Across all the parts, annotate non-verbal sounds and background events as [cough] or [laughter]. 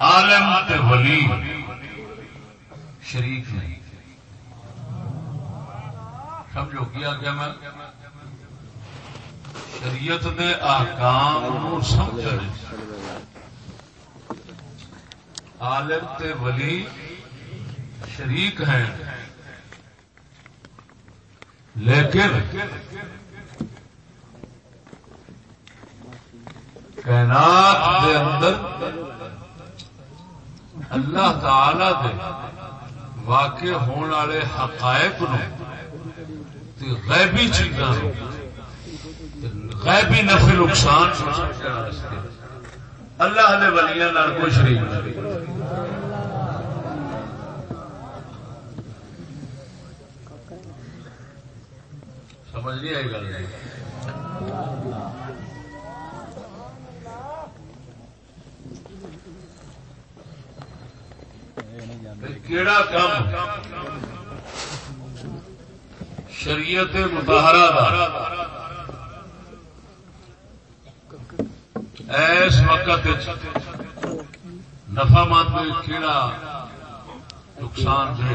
عالم تے ولی شریف نہیں سمجھو کیا کیا میں؟ شریعت دے آکام سمجھ عالم تے ولی شریک ہیں۔ لیکن کائنات دے اندر اللہ تعالی دے واقع ہونے والے حقائق نو غیبی چیزاں غیبی نفع نقصان اللہ نے ولیاں نال کوئی شریک نہیں سمجھ نہیں آئی گل۔ کیڑا کام شریعت متحرہ اس وقت نفا مند کیڑا نقصان دے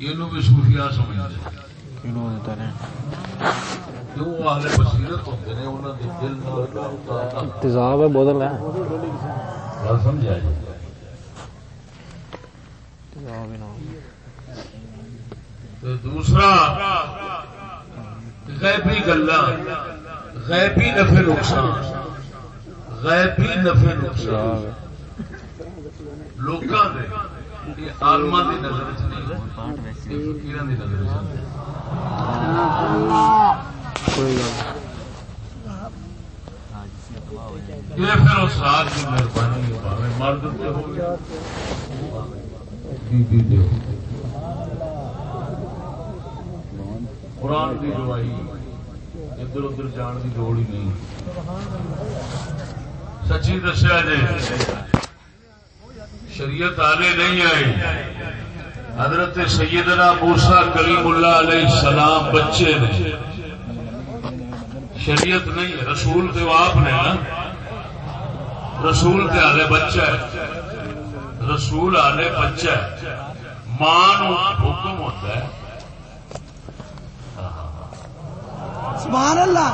یہ بھی سمجھتے ہے ہے۔ سمجھا دوسرا، غیبی گلا غیبی نفع نقصان، غیبی نفع نقصان۔ لوگوں نے آلما کی نظر فکیر کی نظر یہ پھر اس رات کی مہربانی مرد جی، جی، جی۔ قرآن کی گواہی، ادھر ادھر جان کی لوڑ ہی نہیں۔ سچی دسیا جی شریعت آلے نہیں آئی حضرت سیدنا موسا کلیم اللہ علیہ السلام بچے نے۔ شریعت نہیں، رسول تو آپ نے نا رسول تے آلے بچہ ہے۔ رسول آلے بچہ ہے۔ ماں حکم ہوتا ہے۔ سبحان اللہ۔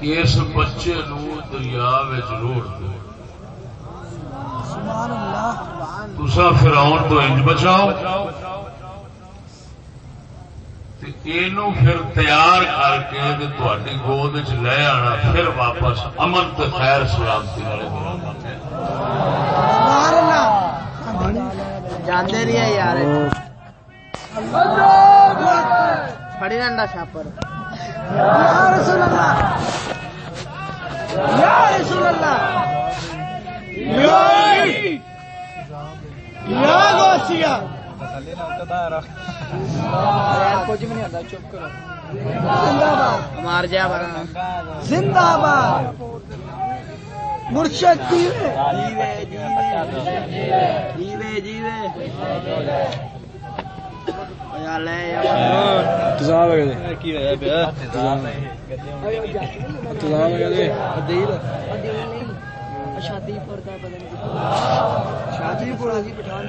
اس بچے نو دریا روڑ دو تسا فراؤن تو انج بچاؤ۔ پھر تیار کر کے تھی گود چ لے آنا پھر واپس امن تو خیر سلامتی جانے نہیں ہے یار فڑی ڈنڈا چھاپر رسول اللہ یا رسول اللہ کچھ بھی نہیں آتا چپ کرو مار جا زندہ باد مرشد جیوے جیوے جیوے جیوے شادی پور شادی پور پٹھان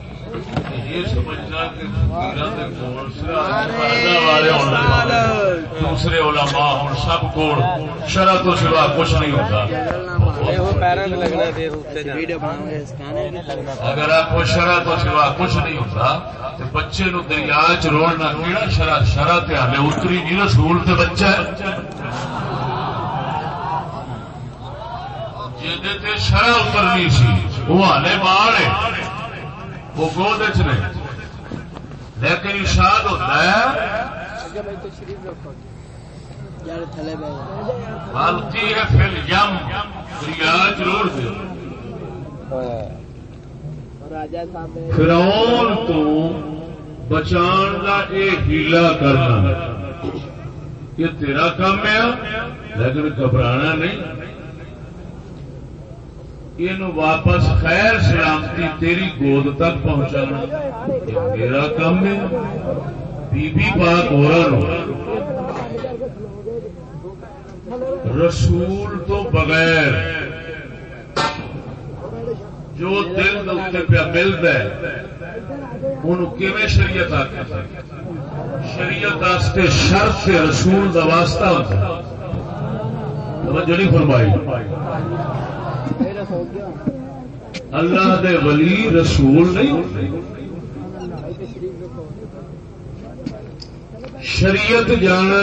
یہ سمجھنا کہ دوسرے علماء ہوں سب کو شرح تو سوا کچھ نہیں ہوتا۔ اگر آپ کو شرح تو سوا کچھ نہیں ہوتا تو بچے نو دریا چروڑنا کہڑا شرح شرح تے ہلے اتری نہیں رسول تے بچہ شرح اترنی سی وہ ہلے ماں وہ گود چ لیکن ارشاد ہوتا ہے۔ غلطی ہے پھر یم۔ دریا ضرور دے۔ فرعون تو بچان کا یہ ہیلا کرنا۔ یہ تیرا کام ہے، لیکن گھبرانا نہیں۔ یہ واپس خیر سلامتی تیری گود تک پہنچانا میرا کام ہے بی بی پاک ہو رسول تو بغیر جو دل پہ ملتا ہے ان شریعت آ شریعت شرط سے رسول کا واسطہ ہوتا ہے جڑی فرمائی اللہ دے ولی رسول نہیں شریعت جانا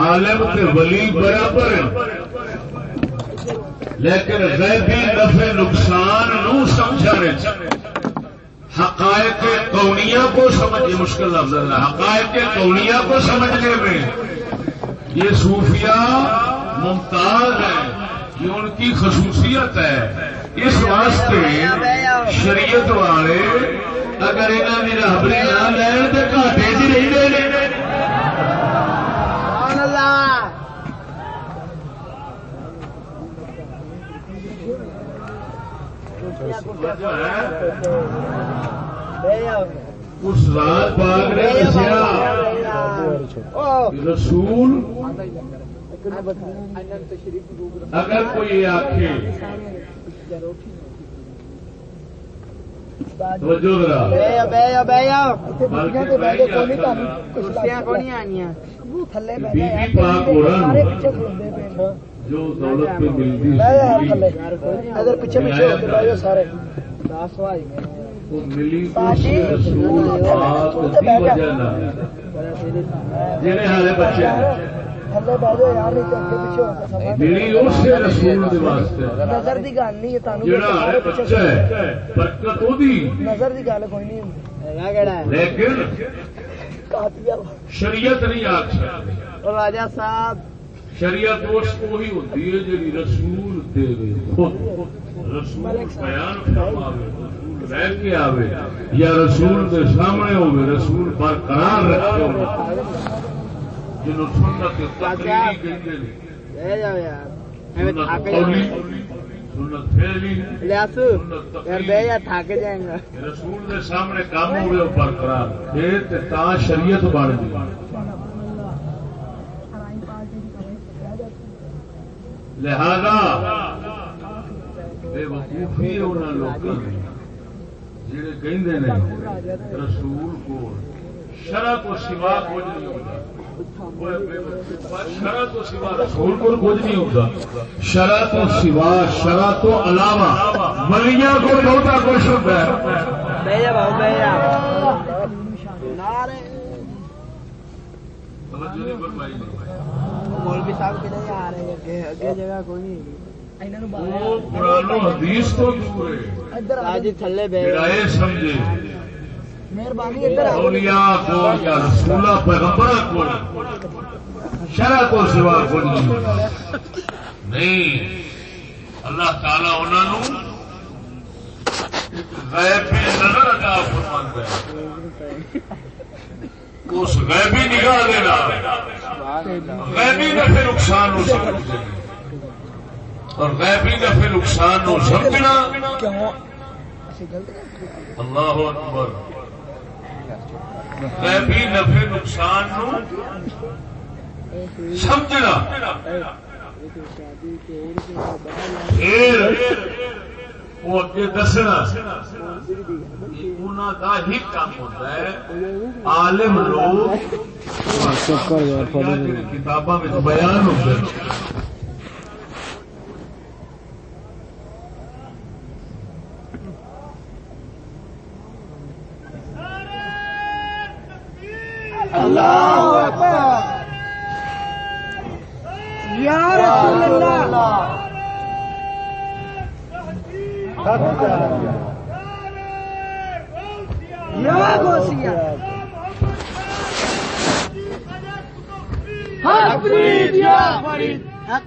عالم تے ولی برابر لیکن غیبی نفع نقصان نو سمجھانے حقائق کونیا کو سمجھنے مشکل لفظ ہے۔ حقائق کونیا کو سمجھنے میں یہ صوفیہ ممتاز ہے یہ ان کی خصوصیت ہے۔ اس واسطے شریعت والے اگر یہاں کی رابری نہ لین تو گھاٹے چ رہتے اس رات پاک نے دسیا رسول اگر کوئی آخ جو دولت پہ ملتی اگر پیچھے پیچھے سارے۔ ملی نظر کی گل نہیں نظر کی گل کوئی نہیں شریعت نہیں راجا صاحب شریعت اس کو ہی ہوتی ہے جی رسول دے رسول بیان رہ کے آوے یا رسول کے سامنے ہوئے رسول برقرار رکھے ہوئے جنوب سنت تھک جائیں گا رسول سامنے کام ہوئے برقرار۔ شریعت بن گئی۔ لہذا بے وقوفی انہوں لوگوں جڑے کہ رسول کو شرح کو سوا کچھ نہیں ہوتا۔ شرح تو سوا رسول کو کچھ نہیں ہوتا۔ شرح تو سوا شرح تو علاوہ۔ ملیا کو بہت کچھ ہوتا ہے۔ مولوی صاحب کے نہیں آ رہے اگے جگہ کوئی نہیں حدیث تو دور ہے۔ تھلے سمجھے۔ اولیاء کو یا پیغمبر کو شرع کو سوا کو نہیں۔ اللہ تعالی انہوں غیب نظر عطا فرماندا ہے۔ اس غیبی نگاہ دینا غیبی نفع نقصان ہو سکتے اور غیبی نفع نقصان ہو سمجھنا اللہ اکبر۔ غیبی نفع نقصان سمجھنا۔ وہ اگے دسنا کا ہی کام ہوتا ہے۔ عالم لوگ کتابوں میں بیان ہوتے یا رسول اللہ۔ یا گوسیا حق فرید یا فرید حق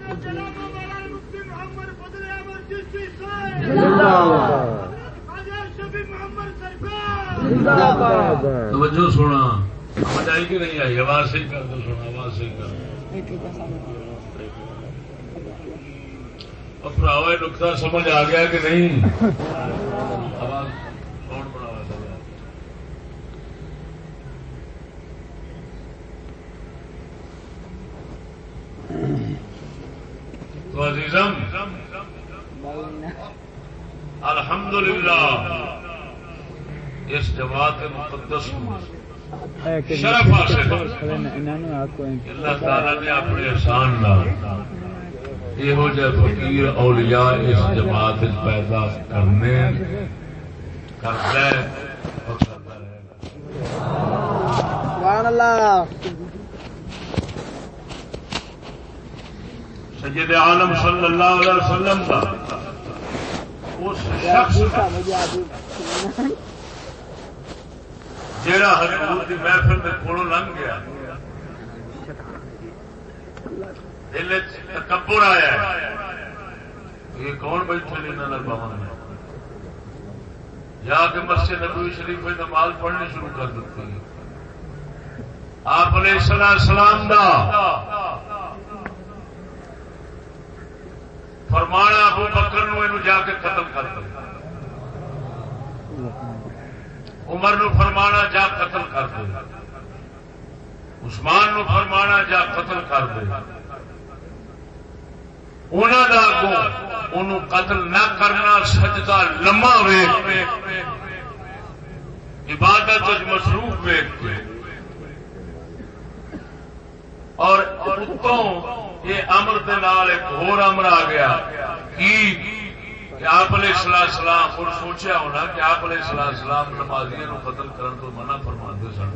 زندہ باد۔ توجہ سونا۔ سمجھ آئی کہ نہیں آئی؟ آواز صحیح کر دو سونا، آواز صحیح کر اور پراوا نقطہ، سمجھ آ گیا کہ نہیں؟ آواز کون بڑا تو عزیزم الحمد للہ اس جماعت مقدس شرف حاصل۔ اللہ تعالی نے اپنے احسان یہو جہ فقیر اولیاء اس جماعت پیدا کرنے کرتا ہے گا۔ سید عالم صلی اللہ علیہ وسلم کا اس شخص جیڑا حضور کی محفل میں کولوں لنگ گیا، دل تکبر آیا یہ کون بیٹھے انہوں نے بہن میں جا کے مسجد نبوی شریف میں نماز پڑھنی شروع کر دیتی آپ علیہ السلام دا فرمانا ابو بکر نو جا کے قتل کر دو۔ عمر نو فرمانا جا قتل کر دو عثمان نو فرمانا جا قتل کر دو انہوں قتل نہ کرنا سجدہ لما ویگ عبادت مصروف ویگ کے۔ اور اتوں یہ امر ایک ہور امر آ گیا کہ آپ علیہ السلام سلام اور سوچیا ہونا کہ آپ علیہ السلام سلام نمازی قتل کرنے کو منع فرما سن۔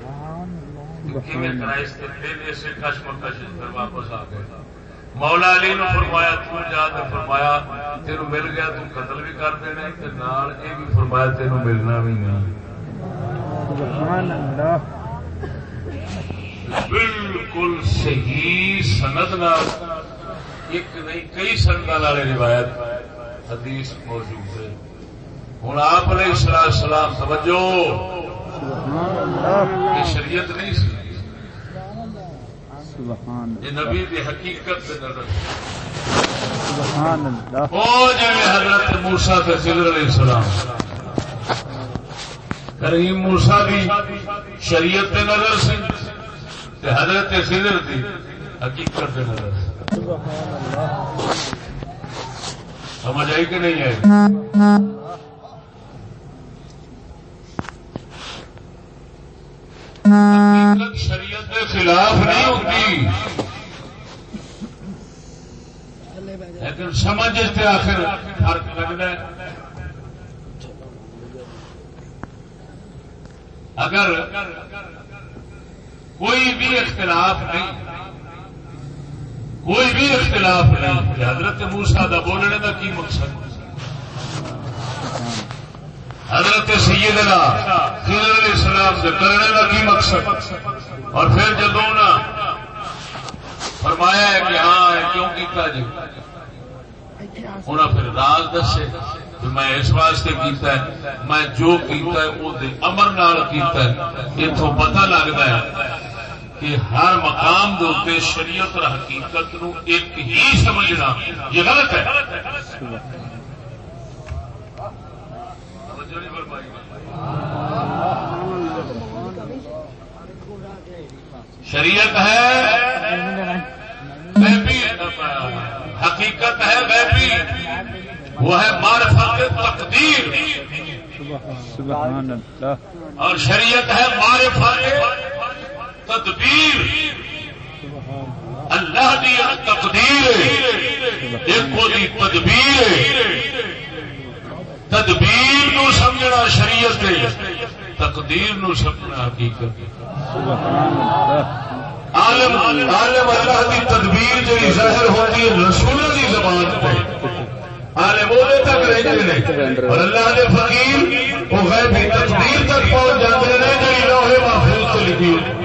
اسے کش پھر واپس آ گئے۔ مولا علی نو فرمایا، تو جا تو فرمایا تین مل گیا، تو قتل بھی کر دینا یہ بھی فرمایا تین ملنا بھی نہیں بالکل صحیح سند ایک نہیں، کئی سند والے روایت۔ حدیث موجود ہے۔ ہوں آپ علیہ السلام سلام سمجھو یہ شریعت نہیں سی۔ یہ نبی کی حقیقت سے نظر۔ حضرت موسا کے سدر علیہ السلام۔ کریم موسا کی شریعت نظر سے حضرت سدر کی حقیقت نظر سے سمجھ آئی کہ نہیں آئی؟ حقیقت شریعت کے خلاف نہیں ہوتی۔ لیکن سمجھ سے آخر فرق لگنا ہے۔ اگر کوئی بھی اختلاف نہیں کوئی بھی اختلاف نہیں کہ حضرت موسا کا بولنے کا کی مقصد؟ حضرت سیدنا خضر علیہ السلام سے کرنے کا کی مقصد؟ اور پھر جب فرمایا ہے کہ ہاں کیوں کیتا جی؟ انہیں پھر راز دسے میں اس واسطے کیتا ہے، میں جو کیتا ہے وہ امر نال کیتا ہے۔ اتوں پتہ لگتا ہے کہ ہر مقام دے شریعت اور حقیقت نو ایک ہی سمجھنا یہ غلط ہے۔ شریعت ہے حقیقت ہے غیبی۔ وہ ہے معرفت تقدیر۔ اور شریعت ہے معرفت تدبیر۔ اللہ دی تقدیر ایک تدبیر تدبیر نو سمجھنا شریعت تقدیر نو سمجھنا حقیقت عالم عالم اللہ کی تدبیر جی ظاہر ہوتی ہے رسول کی زبان پہ۔ عالم وہ تک رہتے ہیں۔ اور اللہ کے فقیر، وہ غیبی تقدیر تک پہنچ جاتے ہیں جی لوہے محفوظ سے لکھی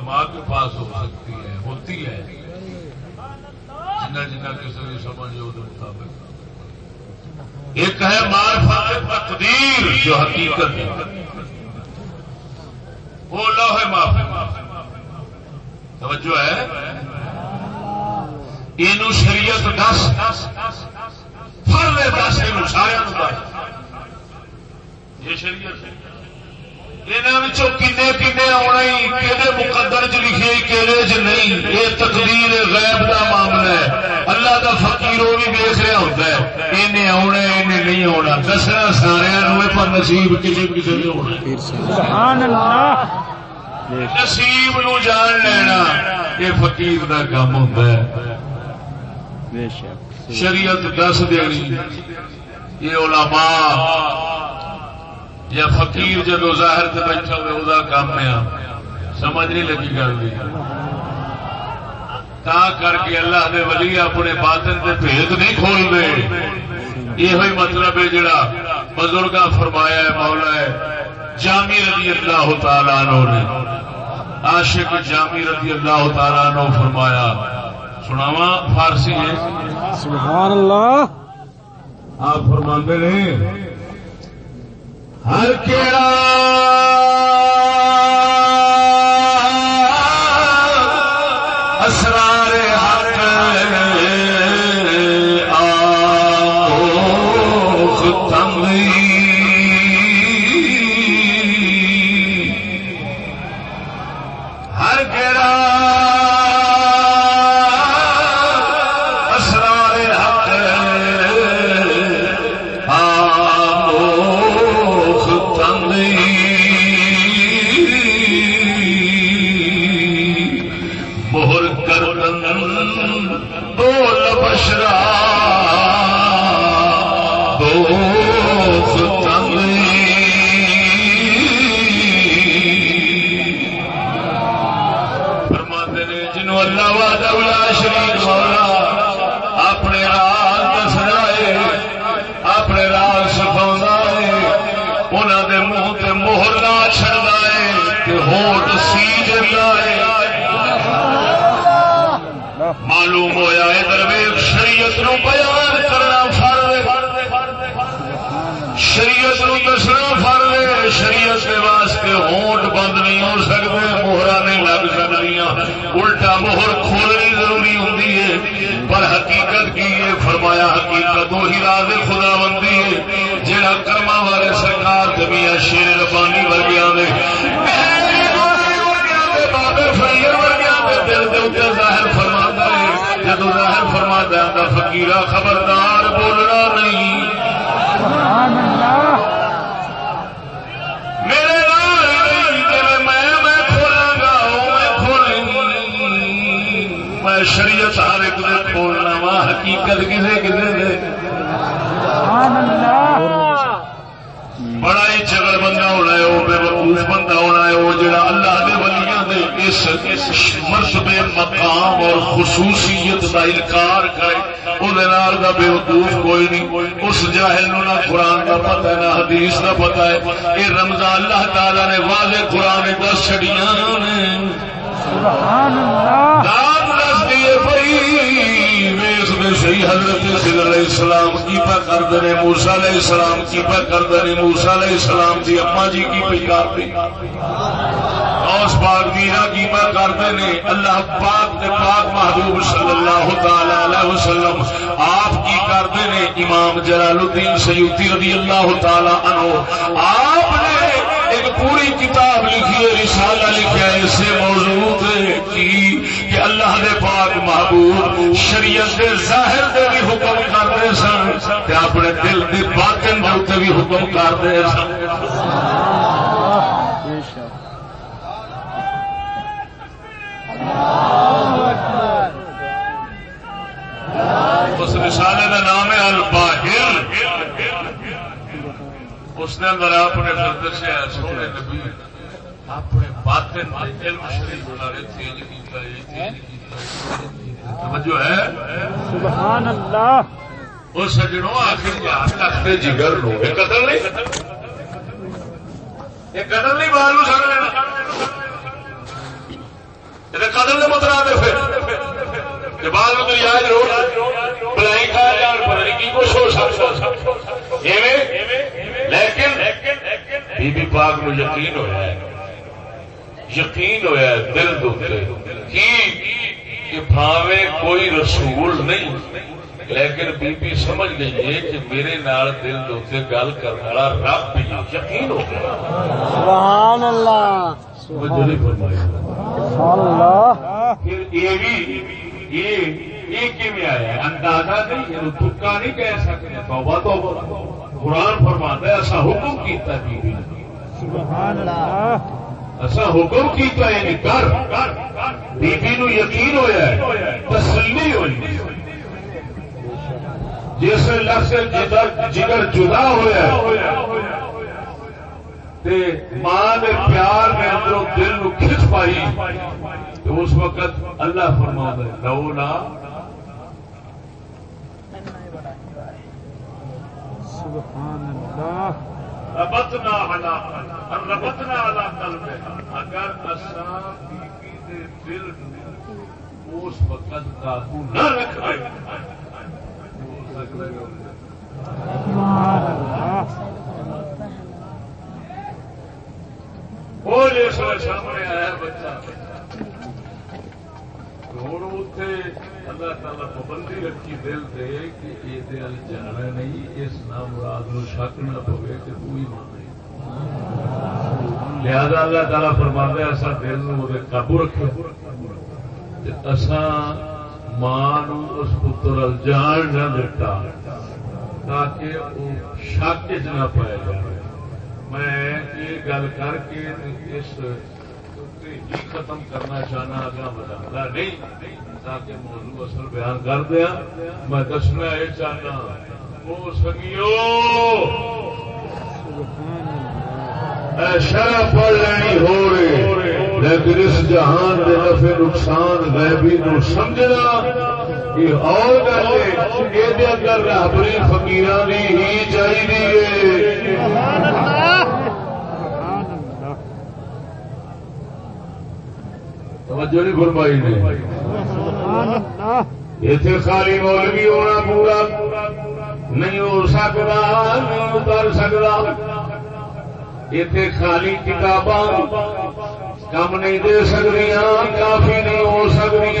علماء کے پاس ہو سکتی ہے، ہوتی ہے۔ جنہ جنہ کسی بھی سمجھ ہو مطابق ایک ہے معرفت تقدیر جو حقیقت ہے۔ وہ لوہے معاف توجہ ہے۔ یہ شریعت دس۔ فرد دس یہ سارا دس یہ شریعت کنے کنے آنا کہ مقدر چ لکھے چ نہیں یہ تقدیر غیب کا معاملہ ہے۔ اللہ کا فقیر وہ بھی دیکھ رہا ہوتا ہے۔ انہیں آنا انہیں نہیں آنا دسنا سارا پر نصیب کسی کسی نے ہونا۔ نصیب نو جان لینا یہ فقیر کا کام ہوتا ہے۔ شریعت دس دینی۔ یہ علماء یا فقیر جدو ظاہر سے بیٹھا ہوئے وہ کام ہے سمجھ نہیں لگی گل بھی تا کر کے اللہ دے ولی اپنے باطن کے بھید نہیں کھول دے یہ مطلب ہے جڑا بزرگ فرمایا ہے مولا ہے جامی رضی اللہ تعالیٰ عنہ نے۔ عاشق جامی رضی اللہ تعالیٰ عنہ فرمایا۔ سناوا فارسی ہے۔ سبحان اللہ۔ آپ فرماندے نے ہر کیڑا الٹا موہر کھولنی ضروری ہوں پر حقیقت کی ہے فرمایا، حقیقت وہی راز خدا بندی ہے جہاں کرما والے سرکار جمیا شیر ربانی ورگیا نے بابے ورگیا دل کے اتنے ظاہر فرما ہے۔ جدو ظاہر فرما ہے فکیرا خبردار بولنا نہیں۔ شریعت ہر ایک دے کھولنا وا حقیقت کسے کسے دے۔ بڑا ہی چگڑ بندہ ہونا ہے وہ بے وقوف بندہ ہونا ہے وہ جڑا اللہ دے ولیاں دے اس مرتبے مقام اور خصوصیت کا انکار کرے وہ دا بے وقوف کوئی نہیں۔ اس جاہل نو نہ قرآن کا پتہ ہے نہ حدیث کا پتہ ہے۔ یہ رمضان اللہ تعالی نے واضح قرآن دس چھڑیاں نے۔ داد دس صحیح حضرت خضر علیہ السلام کی پہ کر دے موسا علیہ السلام کی پہ کر دے موسا علیہ السلام کی اما جی کی پہ کر دے اوس پاک دیرا کی پہ کر دے اللہ پاک دے پاک محبوب صلی اللہ تعالی علیہ وسلم آپ کی کر دے امام جلال الدین سیوتی رضی اللہ تعالی عنہ، آپ نے ایک پوری کتاب لکھی ہے، رسالہ لکھا ہے اسے موضوع کی کہ اللہ دے پاک محبوب شریعت دے ظاہر دے بھی حکم کرتے سن تے اپنے دل دے باطن دے بھی حکم کرتے سن۔ اس رسالے کا نام ہے الباہر۔ اس نے اندر اپنے دردر سے سونے نبی اپنے بات جو ہے؟ سبحان اللہ. وہ سجڑوں آخر یاد رکھتے جگر لو یہ قتل نہیں؟ یہ قتل نہیں باہر لینا. یہ قتل نے مترا دے پھر. بعد میں تو یاد رو بلائی کھا جان پتہ نہیں کی کچھ ہو سکتا. لیکن بی بی پاک نو یقین ہوا ہے یقین ہوا ہے دل دکھتے کہ بھاوے کوئی رسول نہیں لیکن بی بی سمجھ گئی ہے کہ میرے نال دل دے گل کرنے والا رب بھی یقین ہو گیا۔ سبحان اللہ۔ سبحان اللہ۔ پھر یہ بھی یہ یہ کیویں آیا ہے؟ اندازہ نہیں یہ تکا نہیں کہہ سکتے توبہ توبہ قرآن فرماتا ہے ایسا حکم کیتا بی بی نے۔ سبحان اللہ۔ ایسا حکم کیتا یعنی کر۔ بی بی نو یقین ہویا ہے تسلی ہوئی۔ جس لفظ جگر جدا ہوا ماں نے پیار میں اندروں دل نو کھچ پائی۔ تو اس وقت اللہ فرما ہے لو نا سبحان اللہ۔ ربتنا علا ربتنا علا قلب اگر اساں بی بی دے دل اس وقت قابو نہ رکھ سبحان اللہ۔ وہ جس سامنے آیا بچہ۔ ہوں اتنے اللہ تعالی پابندی رکھی دل دے کہ یہ جانا نہیں، اس نام مراد نو شک نہ پوے کہ کوئی لہذا اللہ تعالیٰ فرما ایسا دل نو قابو رکھو۔ اسان ماں اس پتر جان نہ دتا تاکہ وہ شک چ نہ پایا جائے میں یہ گل کر کے اس ہی ختم کرنا چاہنا اگا بتا نہیں تاکہ موضوع اصل بیان کر دیا۔ میں دسنا یہ چاہنا۔ وہ سنگیو! شرح پڑھ لینی ہو رہے لیکن اس جہان کے نفع نقصان غیبی نو سمجھنا یہ اور گل ہے یہ اندر رابری فکیر ہی چاہیے۔ توجہ نہیں فرمائی نے۔ اتنے خالی مولوی ہونا پورا، نہیں ہو سکتا نہیں اتر سکتا اتنے خالی کتاباں کم نہیں دے سکتی کافی نہیں ہو سکتی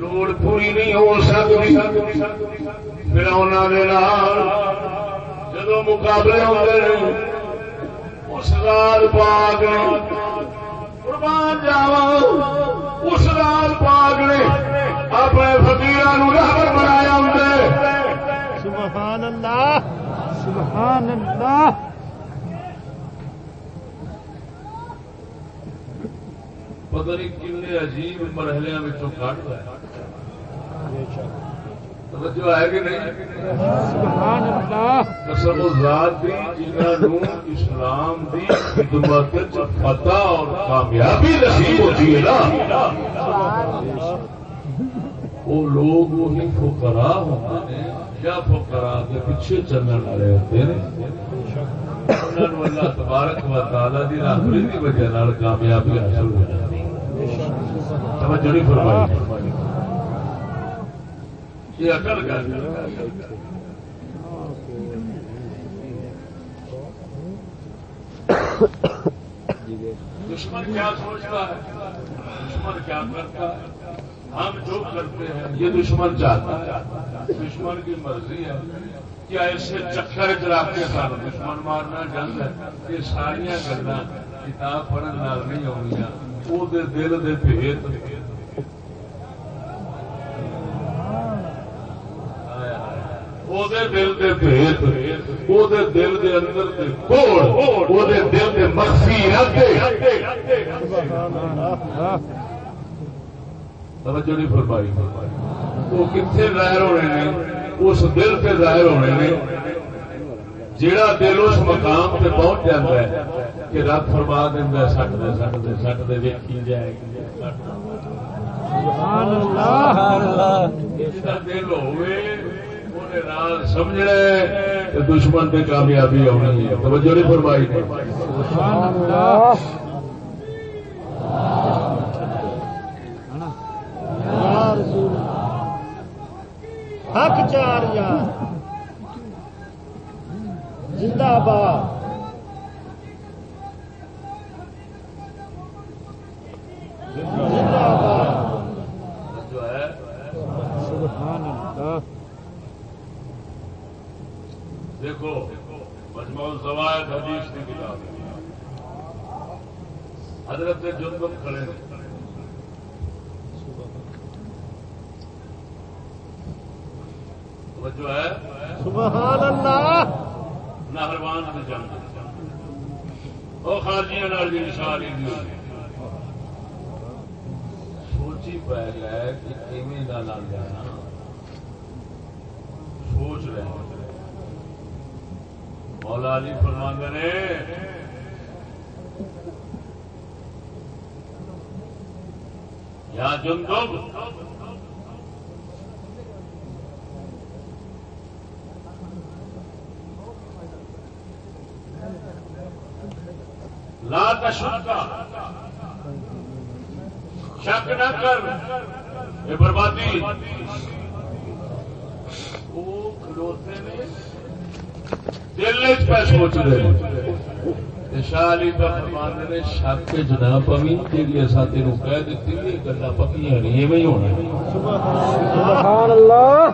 لوڑ پوری نہیں ہو سکتی پھر انہوں جدو مقابلے ہوتے ہیں اس رات پاک قربان جاوا اس رات پاک نے اپنے فکیر رابر بنایا ہوں سبحان اللہ سبحان اللہ پتہ نہیں کن عجیب مرحلے کٹ توجہ ہے کہ نہیں؟ سبحان اللہ۔ قسم ذات دی جنہوں اسلام دی خدمت وچ فتح اور کامیابی نصیب ہوتی ہے نا۔ وہ لوگ وہی فقراء ہوتے ہیں۔ یا فقراء کے پیچھے چلنے والے ہوتے ہیں۔ اللہ تبارک و تعالی دی راہبری دی وجہ نال کامیابی حاصل ہو جاتی۔ ہے توجہ نہیں فرمائی۔ یہ دشمن کیا سوچتا ہے دشمن کیا کرتا ہے ہم جو کرتے ہیں یہ دشمن چاہتا ہے۔ دشمن کی مرضی ہے۔ کیا اسے چکر چ کے سارا دشمن مارنا جنگ ہے۔ یہ ساریا گلا کتاب پڑھنے نہیں آنیا وہ دل دے بھیت دل دے بھیت وہ دل دے اندر دے کوڑ وہ دل دے مخفی توجہ نہیں فرمائی وہ کتنے ظاہر ہونے نے اس دل پہ ظاہر ہونے نے جڑا دل اس مقام پہ پہنچ جاتا ہے کہ رب فرما دینا سٹ دے سٹ دے سٹ دے ویکھی جائے دل ہوئے سمجھنا دشمن کی کامیابی آنی ہے توجہ نہیں فرمائی حق چار یار زندہ باد زندہ باد جو ہے دیکھو مجموع زوائد حدیث کی کتاب۔ حضرت کھڑے جو ہے؟ سبحان اللہ۔ نہروان سے جنگ۔ وہ نشان سوچی پی گئے کہ ایویں کا لگ جانا۔ سوچ رہے مولا علی فرماندے نے یا جندب۔ لا تشک۔ شک نہ کر۔ یہ بربادی۔ وہ کھلوتے نے دل پہ سوچ رہے۔ کا فرمان نے شک جنا پوی اصا تین کہہ دیتی گلا پکیاں نہیں ہونا سبحان اللہ۔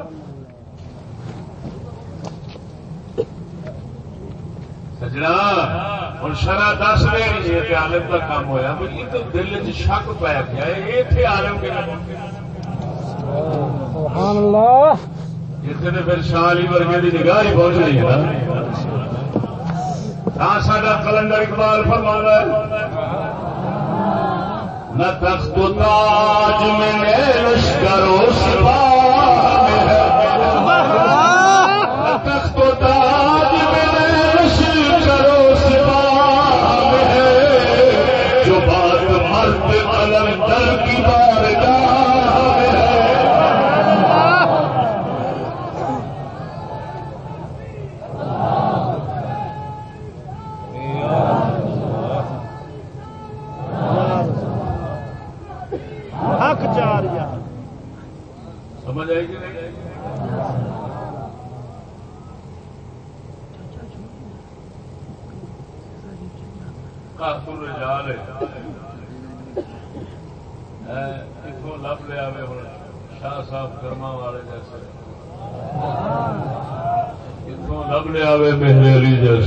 سجنا ہوں شرح دس رہے یہ عالم کا کام ہوا یہ تو دل چ شک پی گیا یہ عالم کے سبحان اللہ۔ اتنے پھر شالی ورگے کی نگاہ ہی پہنچ رہی ہے نا۔ ہاں، کلنڈر اقبال فرما نہ تخت تاج میں لشکر و سپاہ نہ تخت تاج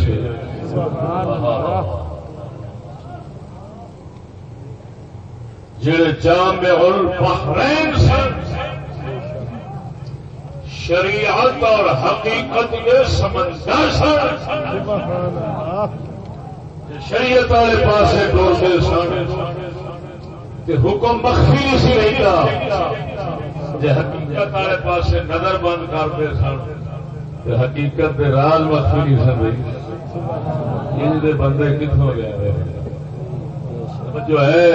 علی جیسے جڑے جامع البحرین سن، شریعت اور حقیقت کے سمندر سن۔ شریعت والے پاس ڈوسے سن حکم مخفی سی رہتا جے حقیقت والے پاس نظر بند کرتے سن حقیقت دے راز مخفی نہیں سن رہی۔ ان دے بندے کتوں گئے جو ہے؟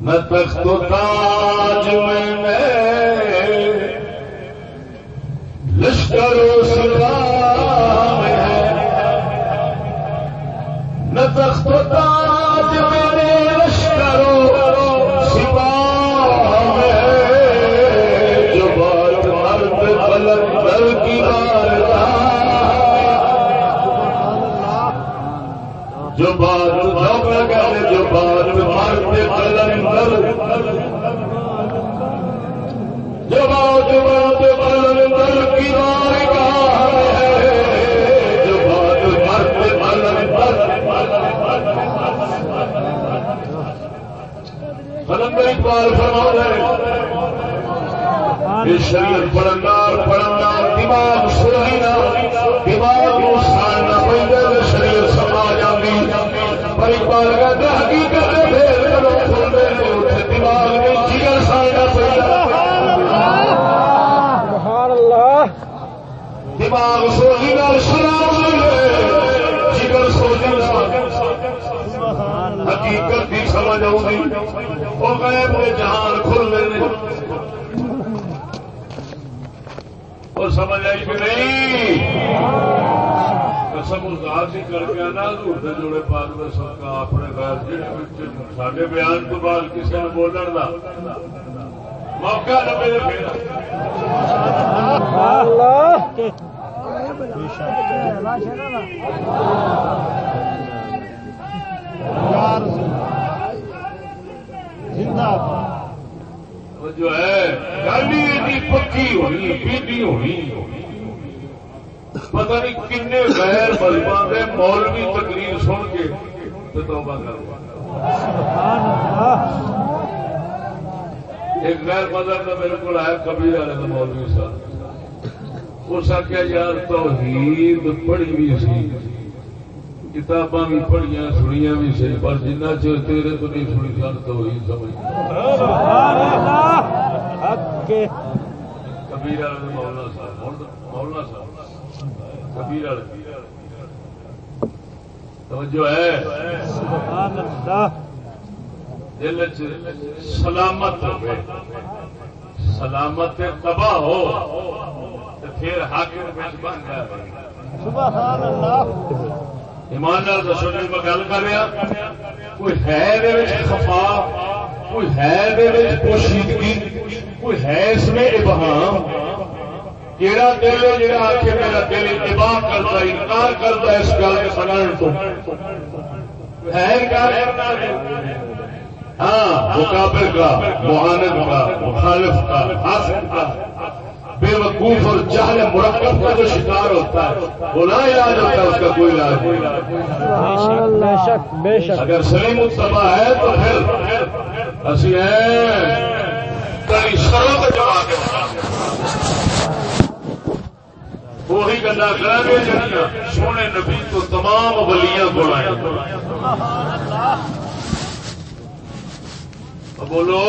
نہ تخت و تاج میں لشکر و سلام ہے۔ نہ تخت و تاج میں قلندر قلندر اقبال فرما رہے یہ شریعت پڑھندار پڑھندار دماغ سننا دماغ کو ساننا پہ شریعت سما جاتی پر اقبال کہتے حقیقت پھر کرو کھلتے ہیں دماغ میں جگر ساننا پہ دماغ سوچی نال سلام جگر سوچی سمجھ آؤں وہ غیب کے جہان کھل رہے اور سمجھ آئی کہ نہیں؟ قسم ذات ہی کر کے آنا حضور دے جوڑے پاک میں سب کا اپنے غیر سارے بیان تو بعد کسی نے بولن کا موقع نہ ملے جو ہے، گاڑی ایڈی پکی ہونی پیڈی ہونی پتہ نہیں کن غیر مذہبوں کے مولوی تقریر سن کے توبہ کر ایک غیر مذہب کا میرے کو آیا کبھی والے کا مولوی صاحب۔ اس آخیا یار توحید پڑھی بھی سی۔ کتاباں بھی پڑھیا سنیا بھی سی پر جنہ چر تیرے تو نہیں سنی، سن تو ہی سمجھ۔ کبیر مولانا صاحب مولانا صاحب۔ کبیر توجہ ہے؟ دل سلامت سلامت تباہ ہو، تو پھر حاکم بن جائے۔ لال دسو جی میں گل کر رہا، کوئی ہے خفا، کوئی ہے پوشیدگی، کوئی ہے اس میں ابہام کہڑا دل ہے جہاں آ کے میرا دل اتباع کرتا، انکار کرتا اس گل کے سنان تو۔ ہے انکار ہاں مقابل کا، معاند کا، مخالف کا حاصل کا۔ بے وقوف اور جہل مرکب کا جو شکار ہوتا ہے وہ نہ علاج ہوتا ہے اس کا کوئی علاج نہیں۔ اگر سلیم متبا ہے تو پھر اسی وہی گلا کریں گے سونے نبی تو تمام ولیاں کو بولو۔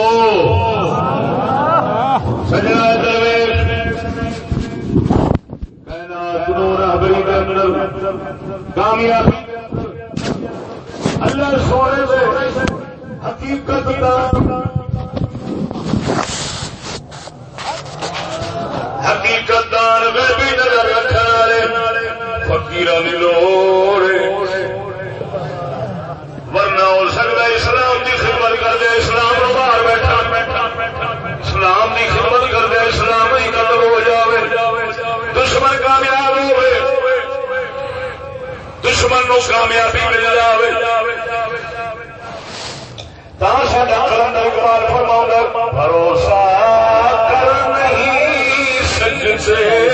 سجنا درویش۔ اللہ سونے سے حقیقت حقیقت دان بھی نظر رکھنے والے فکیر کی لوڑ ورنہ ہو سکتا اسلام کی خدمت کر دے اسلام باہر بیٹھا۔ اسلام کی خدمت کر دے اسلام ہی قتل ہو جائے دشمن کامیاب ہوئے دشمن نو کامیابی مل جاوے۔ تا سا کلندر اقبال جائے بھروسہ کر نہیں سکتے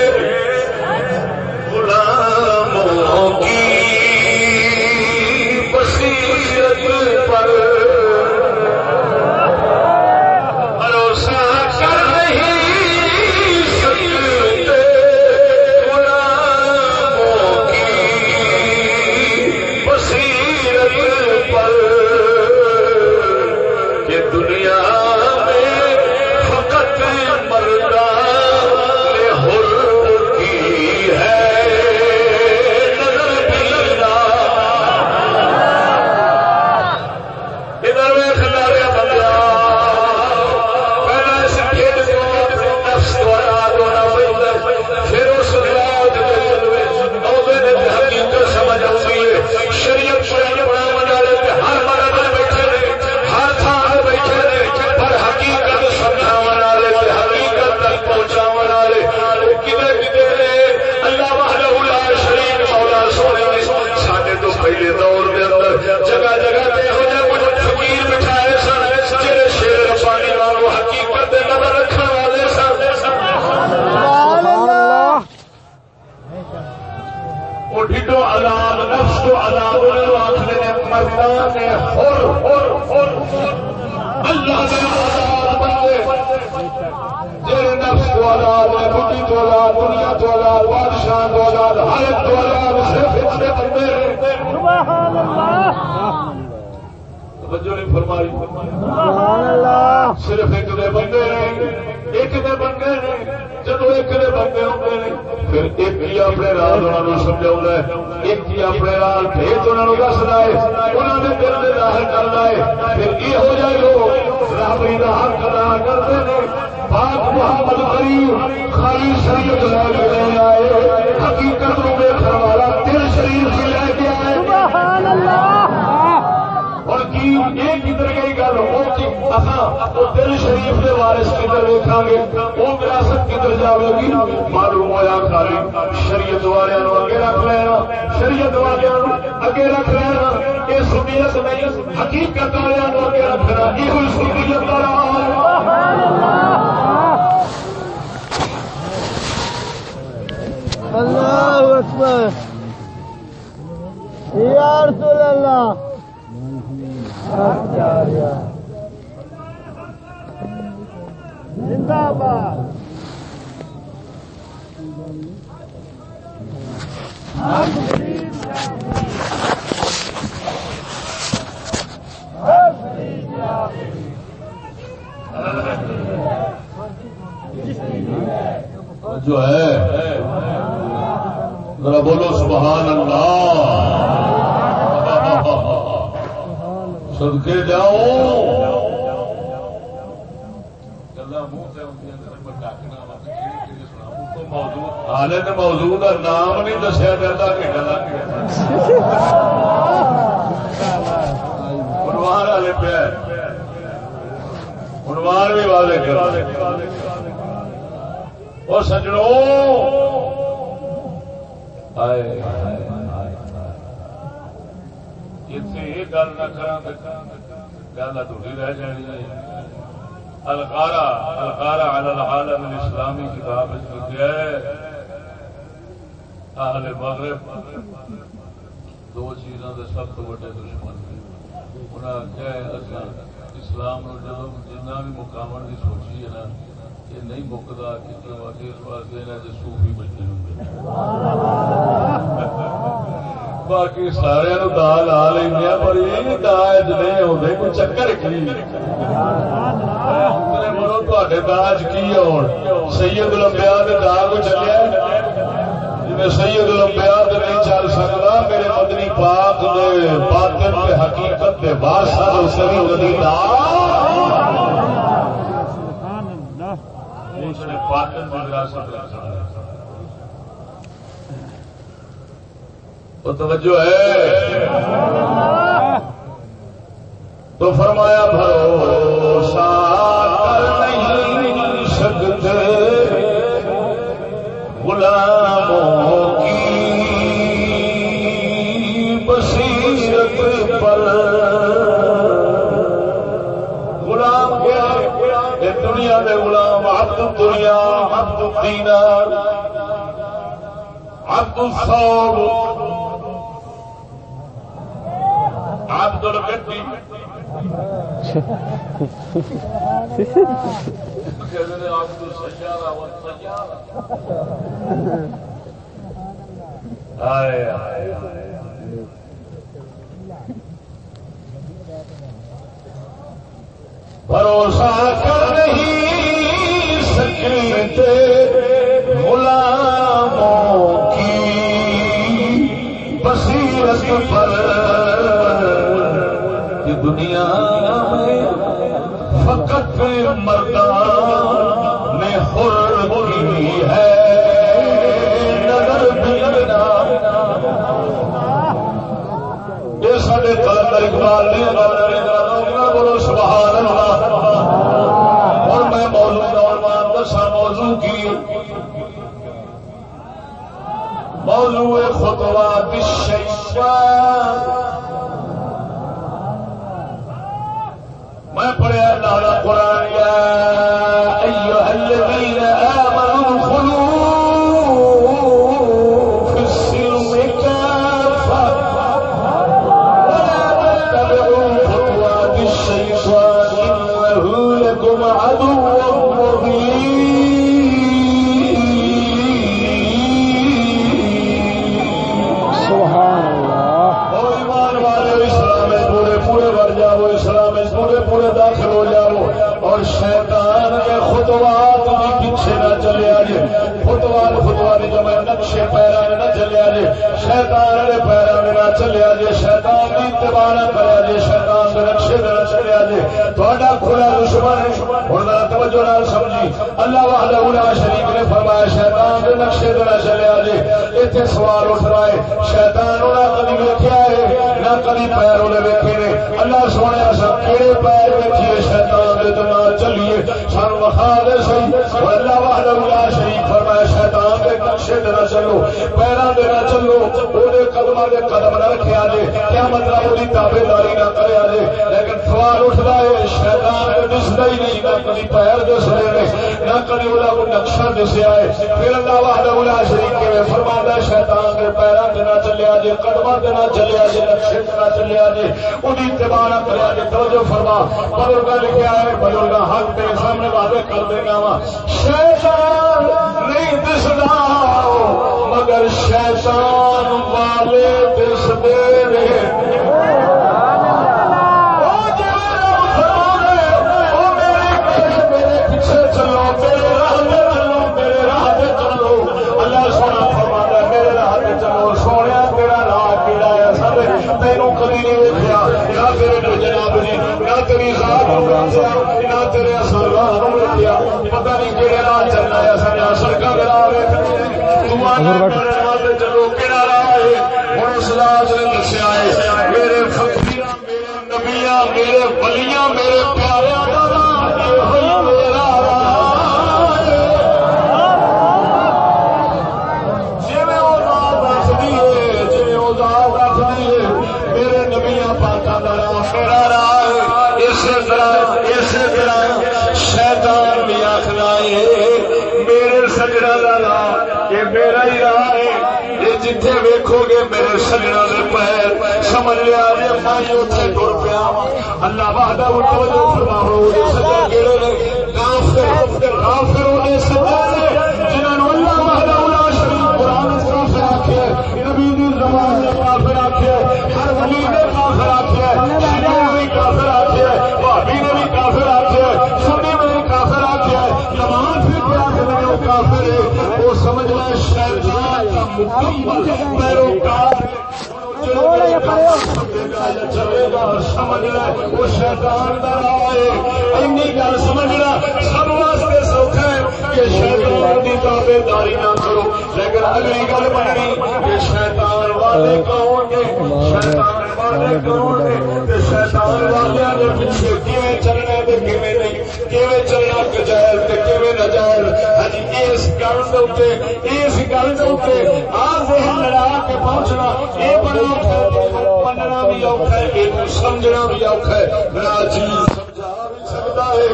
اللہ بندے نفس تو عذاب ہے بڈی تو دنیا تو عذاب بادشاہ تو ہر ایک تو صرف اتنے بندے سبحان اللہ توجہ نہیں فرمائی صرف ایک دے بندے ایک دے بندے نے جب ایک دے بندے ہوتے ہیں پھر ایک ہی اپنے راز انہوں سمجھا ایک ہی اپنے راز بھیج انہوں دسنا ہے انہوں نے دل میں ظاہر کرنا ہے پھر یہ ہو جائے لوگ رابری کا حق ادا کرتے ہیں پاک محمد کریم خالی شریعت لے کے لے آئے حقیقت میں دیکھنے والا دل شریف لے کے آئے۔ اور کی دل شریف کے وارث کدھر دیکھا گے؟ وہ وراثت کدھر جائے گی؟ معلوم ہوا خالی شریعت والوں اگے رکھ لینا شریعت والوں اگے رکھ لینا۔ یہ سنیت نہیں حقیقت والوں اگے رکھنا۔ یہ سنیت اللہ اکبر۔ یا رسول اللہ۔ زندہ باد۔ جو ہے ذرا بولو سبحان اللہ۔ صدقے جاؤ حالے نے موضوع کا نام نہیں دسیا جاتا گھنٹہ کہ عنوان والے پہ عنوان بھی واضح کر۔ اور سجڑوں اتنے یہ گل نہ کرا گل ادھوری رہ جانی۔ ہے القارا القارا علی العالم الاسلامی کتاب لکھا ہے اہل مغرب دو چیزوں کے سب تو بڑے دشمن انہیں آخیا اسلام جب جنہ بھی مقام کی سوچی ہے نا، یہ نہیں مکتا کتنے واسطے اس واسطے سوفی بچے ہوں گے۔ باقی سارے دا لا لینا پر یہ داج نہیں ہوتے کوئی چکر کی؟ بولو تے داج کی ہو سید لمبیا دا کو چلیا جی سید لمبیا نہیں چل سکتا میرے مدنی پاک دے باطن کے حقیقت کے بادشاہ باطن کی وراثت رکھنا توجہ ہے۔ تو فرمایا بھروسہ کر نہیں سکتے۔ غلاموں کی بصیرت پر۔ غلام کیا؟ یہ دنیا کے غلام عبد دنیا عبد دینار۔ عبد الصوب عبد الگٹی آئے آئے بھروسہ کر نہیں سکتے غلاموں کی بصیرت پر فقط مردان کی ہے۔ نظر یہ سارے کلندر اقبال نے بولو سبحان اللہ۔ اور میں موضوع نوجوان دسا موضوع کی؟ موضوع خطوات الشیطان پڑھیا قرآن توجہ نہ سمجھی۔ اللہ وحدہ لا شریف نے فرمایا، شیطان کے نقشے میں نہ چلے آجے اتنے سوال اٹھ رہا ہے، شیطان نہ کبھی ویکیا ہے، نہ کبھی پیر انہیں ویکے نے۔ اللہ سونے سب کہڑے پیر ویکھیے شیطان کے نال چلیے۔ سن وخا دے سی اللہ وحدہ لا شریف فرمایا، شیطان کے نقشے دے چلو، پیراں دے نہ چلو۔ او دے قدماں دے قدم نہ رکھیا جے۔ کیا مطلب وہ تابے داری نہ کرے جے۔ لیکن سوال اٹھتا ہے، شیطان دستا ہی نہیں، نہ کبھی پیر دس رہے نے نہ کبھی وہ کوئی نقشہ دسیا ہے۔ پھر اللہ وحدہ لا شریف کے فرماتا ہے، شیطان کے پیراں دے نہ چلیا جے، قدماں دے نہ چلیا جے، نقشے دے نہ چلیا جے اودی اتباع نہ کریا جے۔ توجہ فرما بزرگ لکھا ہے بزرگ حق تیرے سامنے واضح کر دینا وا۔ شیطان نہیں دسدا، مگر شیطان والے دس دے رہے میرے راہ میرے نہیں ہے چلو کہڑا ہے اس راج نے دسیا ہے میرے میرے ولیاں، میرے پیارے میرے سجڑا کے پیر، سمجھ لیا جی میں اتنے ٹر پیا اللہ وحدہ توجہ فرماؤ سجا نے۔ کافر کافر سجا نے اللہ شریف کافر آخیا نبی دی زبان نے کافر ہر ولی نے کافر آخیا شیعہ نے بھی کافر نے بھی کافر آخیا سنی نے بھی کافر آخیا نماز بھی کیا کہ وہ کافر ہے۔ وہ سمجھ لے شیطان کا مکمل پیروکار چلے گا وہ شیطان کا ہے اینی گل سمجھنا سب واسطے سوکھا ہے کہ شیطان کی تابے داری نہ کرو لیکن اگلی گل بنی کہ شیطان والے کون شیطان والے کون گے شیطان والے کے پیچھے کیویں چلنا تے کیویں نہیں کیویں چلنا کجائر تے کیویں نجائر ہج اس گل دے اوتے اس گل دے اوتے آ ذہن لڑا کے پہنچنا اے بڑا مننا بھی اوکھا ہے یہ سمجھنا بھی اوکھا ہے بڑا چیز سمجھا بھی سکتا ہے۔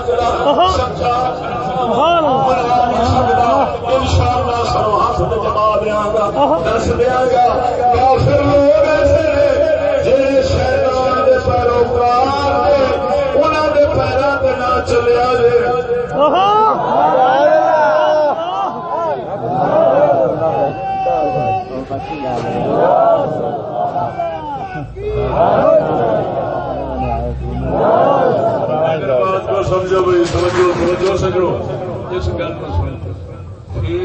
سکتا ہے ہاتھ جما دیا گا دس دیا گا کافر لوگ نے جی پیروکار انہوں پیروں تے نہ چلیا جے سمجھو بھائی سمجھو سمجھو سمجھو اس گل کو سمجھو پھر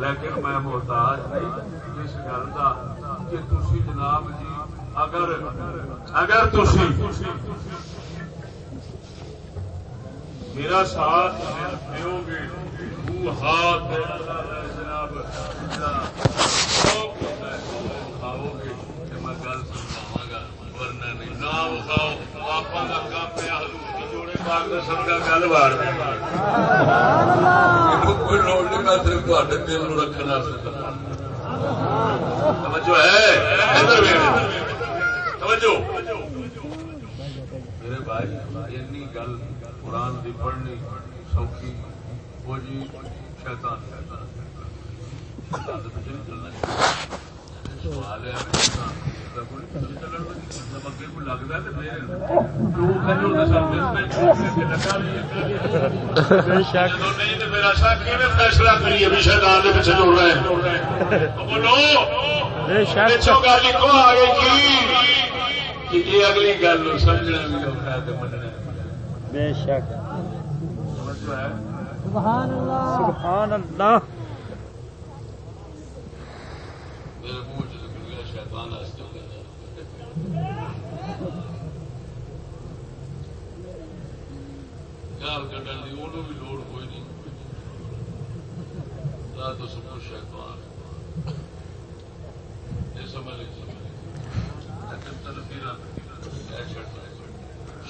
لیکن میں محتاج نہیں اس گل کا کہ تھی جناب جی اگر اگر تھی میرا ساتھ دیو گے ہاتھ قرآن پڑھنی سوکھی وہ جی شیطان شیطان شیطان دے پیچھے نہیں چلنا فیصلہ کریے پیچھے جوڑ رہے ہیں؟ بولو گل ایک آ گئی کہ اگلی گل سمجھنا بھی اور بے شک۔ سبحان اللہ۔ سبحان اللہ۔ میرے منہ چ نکل گیا شیطان گال کٹن کی انہوں بھی لوڑ کوئی نہیں۔ نہ تو سمجھو شیطان۔ یہ سمجھ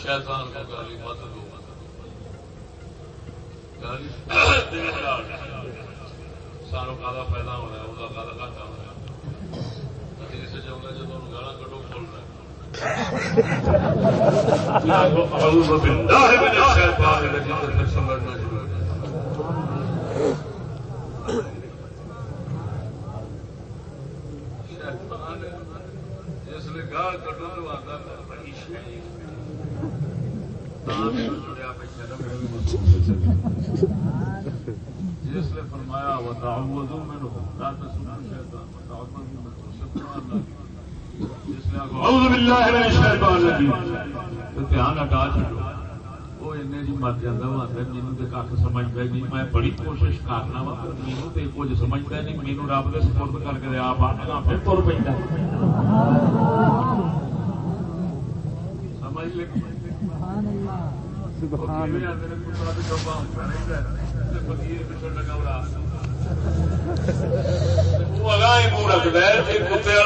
شیطان کو گالی مت دو سانو کا پیدا ہونا ہے وہ گل گھٹ ہونا جس نے گال تو آتا جس نے فرمایا وتعوذوا منه۔ لا تسمعوا الشيطان وتعوذوا منه جس نے اعوذ بالله من الشيطان الرجيم تو دھیان ہٹا چھڈو۔ وہ ان جی مر جاتا وا مینو تو کھ سمجھتا نہیں۔ میں بڑی کوشش کرنا وا مینو تو کچھ سمجھتا نہیں۔ مینو رب کے سپورٹ کر کے آپ آنا پھر تر پہ سمجھ لے۔ سبحان اللہ۔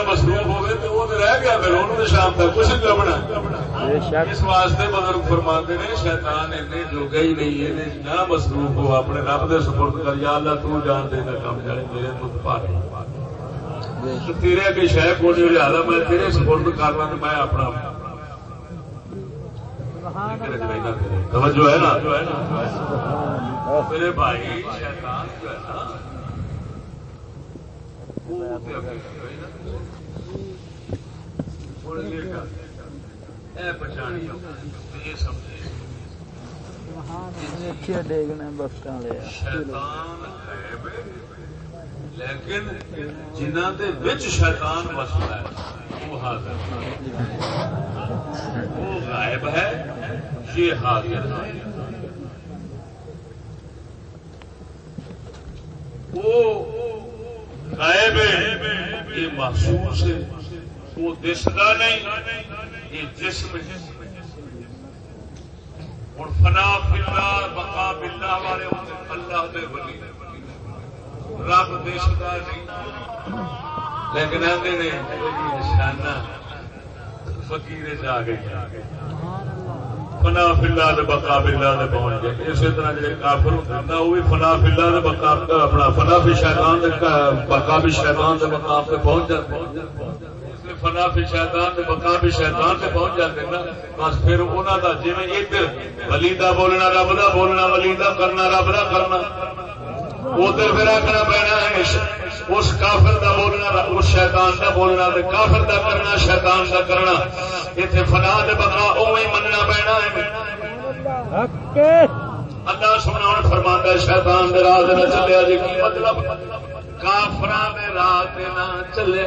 مصروف ہوگی تو وہ رہ گیا پھر شام تک کچھ نہیں لبنا اس واسطے بزرگ فرما نے شیطان ایسے جوگا ہی نہیں ہے نہ مصروف ہو اپنے رب دے سپورٹ کر یا اللہ تو جان دے گا کام جانے میرے تو تیرے اگے شہ کو نہیں لہٰذا میں تیرے سپورٹ کرنا تو میں اپنا توجہ ہے نا میرے بھائی شیطان جو ہے نا لیکن جنہ کے شیطان وستا ہے وہ حاضر وہ غائب ہے یہ حاضر ہے وہ غائب ہے۔ یہ محسوس ہے۔ وہ دستا نہیں، یہ جسم ہے۔ اور فنا بلا بقا بلا والے اللہ دے بلی رب دستا نہیں۔ لیکن آتے نے نشانہ فقیر جا گئی فنا فلا بقا بلا پہنچ گئے اسی طرح جی کافر ہوتا وہ بھی فنا فلا بقا اپنا فنا فی شیطان بقا بھی شیطان کے مقام سے پہنچ جاتے فنا فی شیطان بقا بھی شیطان سے پہنچ جاتے نا۔ بس پھر انہوں کا جی ادھر، ولی کا بولنا رب کا بولنا ولی کا کرنا رب کا کرنا۔ ادھر پھر آخنا پینا ہے اس کافر کا بولنا اس شیطان کا بولنا کافر کا کرنا شیطان کا کرنا۔ اتنے فنا بکا اوی مننا پینا ہے۔ اللہ سونا ہوں فرما شیطان دے راہ نہ چلے جی کی مطلب؟ کافر دے راہ نہ چلے۔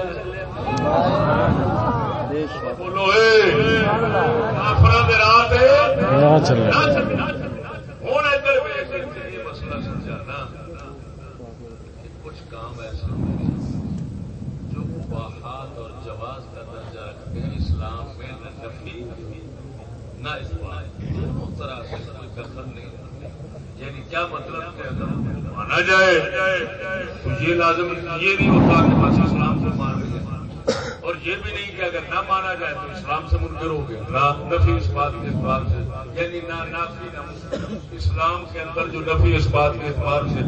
بولو کافر دے راہ ہوں ادھر مسئلہ سمجھانا کچھ کام ایسے جو مباحات اور جواز کا درجہ رکھتے ہیں اسلام میں نہ نفی نہ اس دونوں طرح سے کوئی دخل نہیں یعنی کیا مطلب کہ اگر مانا جائے تو یہ لازم یہ نہیں ہوتا کہ بس اسلام سے مان اور یہ بھی نہیں کہ اگر نہ مانا جائے تو اسلام سے منکر ہو گیا۔ نہ نفی اس بات کے اعتبار سے یعنی نہ نافی نہ اسلام کے اندر جو نفی اس بات کے اعتبار سے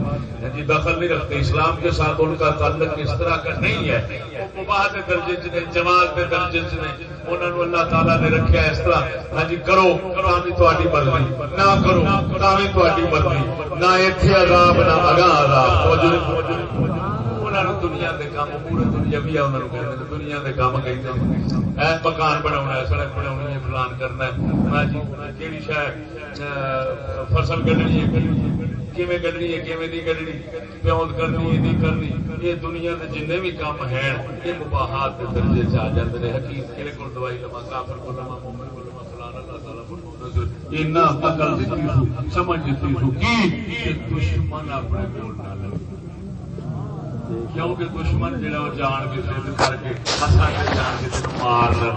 یعنی دخل نہیں رکھتے۔ اسلام کے ساتھ ان کا تعلق اس طرح کا نہیں ہے۔ وہ بات درجے چ نے جماعت کے درجے چ نے انہوں نے اللہ تعالیٰ نے رکھا اس طرح۔ ہاں جی کرو۔ کرو بھی تاری مرضی۔ نہ کرو۔ نہ بھی تاری مرضی۔ نہ اتنے عذاب، نہ اگاں عذاب۔ مومنا دنیا کے کام پورے دنیا بھی انہوں کہتے دنیا کے کام کہیں مکان بنا سڑک بنا فلان کرنا ہاں جی شاید فصل کھڑنی ہے، کیویں گڈنی ہے، کیویں نہیں گڈنی پیوند کرنی ہے، نہیں کرنی، یہ دنیا کے جن بھی کام ہیں، یہ مباحات کے درجے سے آ جاتے ہیں حقیق کہڑے کو دوائی لوا کافر کو لوا مومن کو لوا فلانا اللہ تعالی اینا عقل دیتی سو، سمجھ دیتی سو، کی؟ دشمن اپنے کول کیونکہ دشمن جڑا وہ جان کے سد کر کے ہسا کے جان کے تین مار دے۔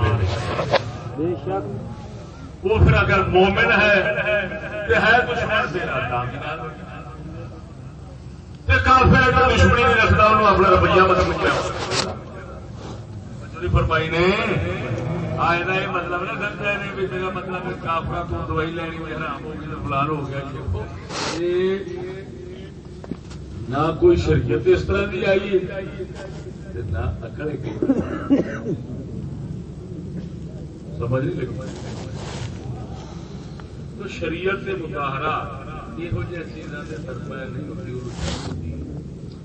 وہ پھر اگر مومن ہے تو ہے دشمن تیرا کامیاب دشمنی نہیں رکھتا انہوں اپنا روپیہ مطلب فرمائی نے۔ آئے یہ مطلب نہ سمجھا نہیں بھی میرا مطلب کافر تو دوائی لینی حرام ہوگی تو فلان ہو گیا نہ کوئی شریعت اس طرح کی آئی نہ اکڑ سمجھ نہیں لگی؟ تو شریعت کے مظاہرہ یہ چیزوں کے سرمایہ نہیں ہوتی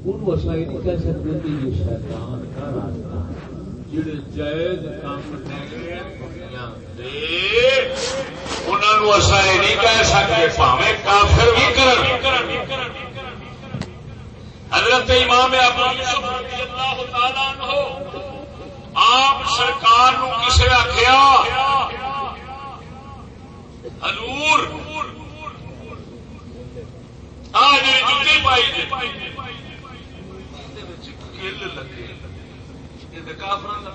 ان وسائی نہیں کہہ سکتے کہ یہ شیطان کا راستہ جڑے جائز کام انہوں وسائی نہیں کہہ سکتے پاوے کافر بھی کر حضرت امام ابو یوسف رضی اللہ تعالیٰ عنہ، آپ سرکار نو کسے آخیا حضور آ جی جتی پائی جی۔ کل لگے۔ یہ کافر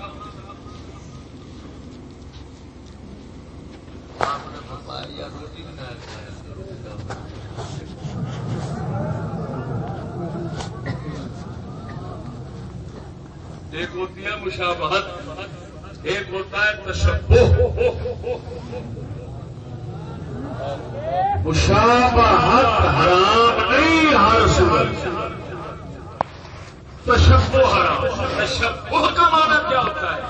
ایک ہوتی ہے مشابہت، ایک ہوتا ہے تشبہ۔ مشابہت حرام نہیں ہر صورت تشبو حرام۔ تشبہ کا معنی کیا ہوتا ہے؟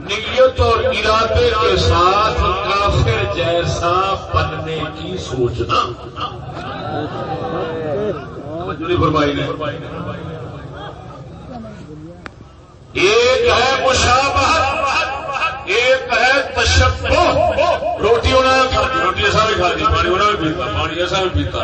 نیت اور ارادے کے ساتھ کافر جیسا بننے کی سوچنا۔ فرمائی نے۔ ایک ہے مشابہت، ایک ہے تشبہ۔ روٹی انہوں نے ہونا روٹی ایسا بھی کھا دی، پانی ہونا بھی پیتا، پانی ایسا بھی پیتا۔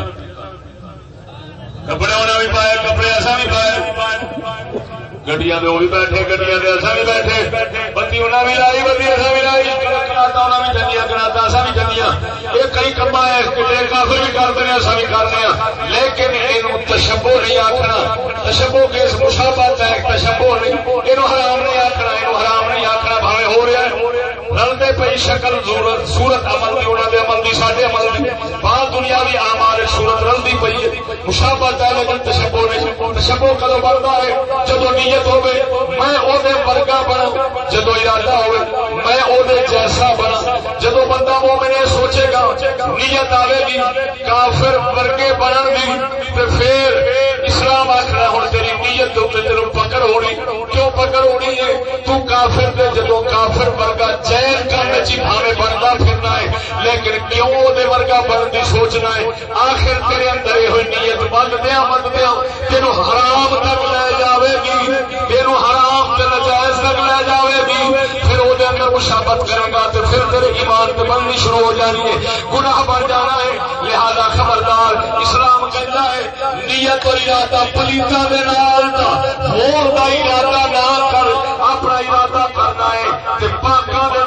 کپڑے انہوں نے بھی پائے، کپڑے ایسا بھی پائے۔ گڈیا وہ بھی بیٹھے گڈیا ایسا بھی بیٹھے بتی انہیں بھی لائی بتی ایسا بھی لائی کراتا انہیں بھی چنیا کراتا ایسا بھی چنیا یہ کئی کما ہے کافی بھی کرتے ہیں ایسا بھی کرنے ہیں لیکن یہ تشبو نہیں آخنا تشبو کیس مشابت ہے تشبو نہیں یہ حرام نہیں آخنا یہ حرام نہیں آخنا بھاوے ہو رہا ہے رلتے پی شکل سورت عمل کی انہوں نے عمل کی سارے عمل کی بعد دنیا بھی آم آ رہے سورت رلتی پی ہے۔ مشابت ہے لیکن تشبو نہیں تشبو کدو بڑھتا ہے؟ جب نیت ہوگی میں وہ ورگا بنا جدو ارادہ ہوگی میں وہ جیسا بنا جدو بندہ وہ میں سوچے گا، نیت آئے گی، کافر ورگے بنن گی پھر اسلام آخر ہوں تیری نیت تیرو پکڑ ہونی۔ کیوں پکڑ ہونی ہے؟ تو کافر دے جدو کافر ورگا چین کرنے چی بھاوے بنتا پھرنا ہے، لیکن کیوں وہ ورگا بننے کی سوچنا ہے؟ آخر تیرے اندر یہ نیت بند دیا مت حرام تک لے جاوے گی تینو حرام تے نجائز تک لے جاوے گی پھر وہ اندر مشابت کرے گا تو پھر تیرے ایمان تے بننی شروع ہو جانی ہے۔ گناہ بن جانا ہے، لہذا خبردار، اسلام کہتا ہے، نیت اور ارادہ پلیتا دے نال دا ہور دا ارادہ نہ کر، اپنا ارادہ کرنا ہے تے پاکاں دے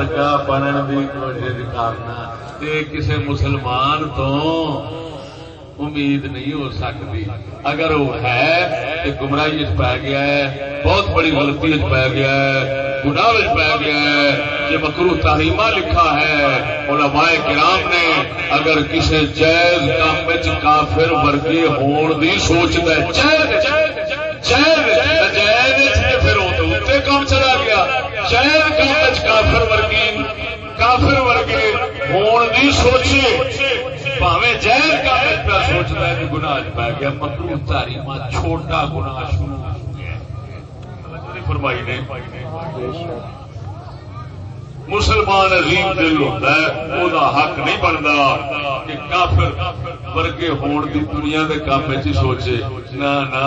ورگا بننے کی کوشش کرنا یہ کسی مسلمان تو امید نہیں ہو سکتی۔ اگر وہ ہے تو گمراہی پی گیا ہے، بہت بڑی غلطی پی گیا ہے، گناہ پی گیا ہے یہ مکرو تعلیمہ لکھا ہے، علماء کرام نے اگر کسی جائز کام کافر ورگے ہون دی سوچتا ہے پھر ہون دی سوچے پاوے جہر کا پہ سوچتا ہے کہ گناہ پی گیا مکرو تاریما چھوٹا گناہ شروع فرمائی نے، مسلمان عظیم دل ہوتا ہے وہ حق نہیں بنتا کہ کافر ورگے ہون دی دنیا کے کام چ سوچے۔ نہ نہ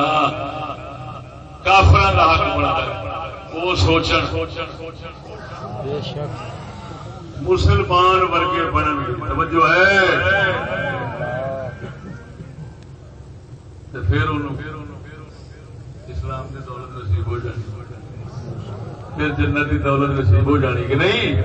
کافر کا حق بنتا وہ سوچن۔ مسلمان ورگے بنن توجہ ہے؟ پھر اسلام کی دولت نصیب ہو جانی۔ پھر جنت کی دولت نصیب ہو جانی کہ نہیں؟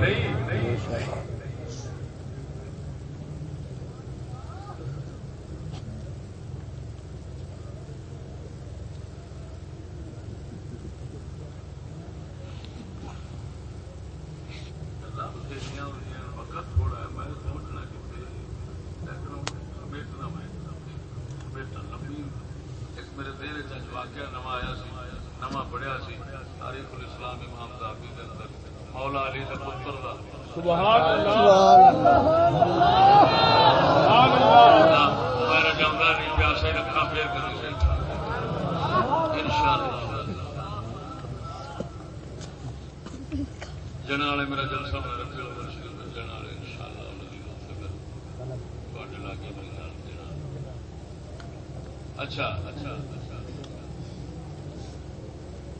نواں پڑھیا سی تاریخ الاسلام امام زاہبی دے اندر مولا علی دے پتر دا۔ سبحان اللہ۔ میں رجاؤں نہیں پیاسے رکھنا پھر کروں سے۔ انشاءاللہ۔ جن والے میرا جلسہ میں رکھے ہو جن والے انشاءاللہ اللہ اچھا اچھا۔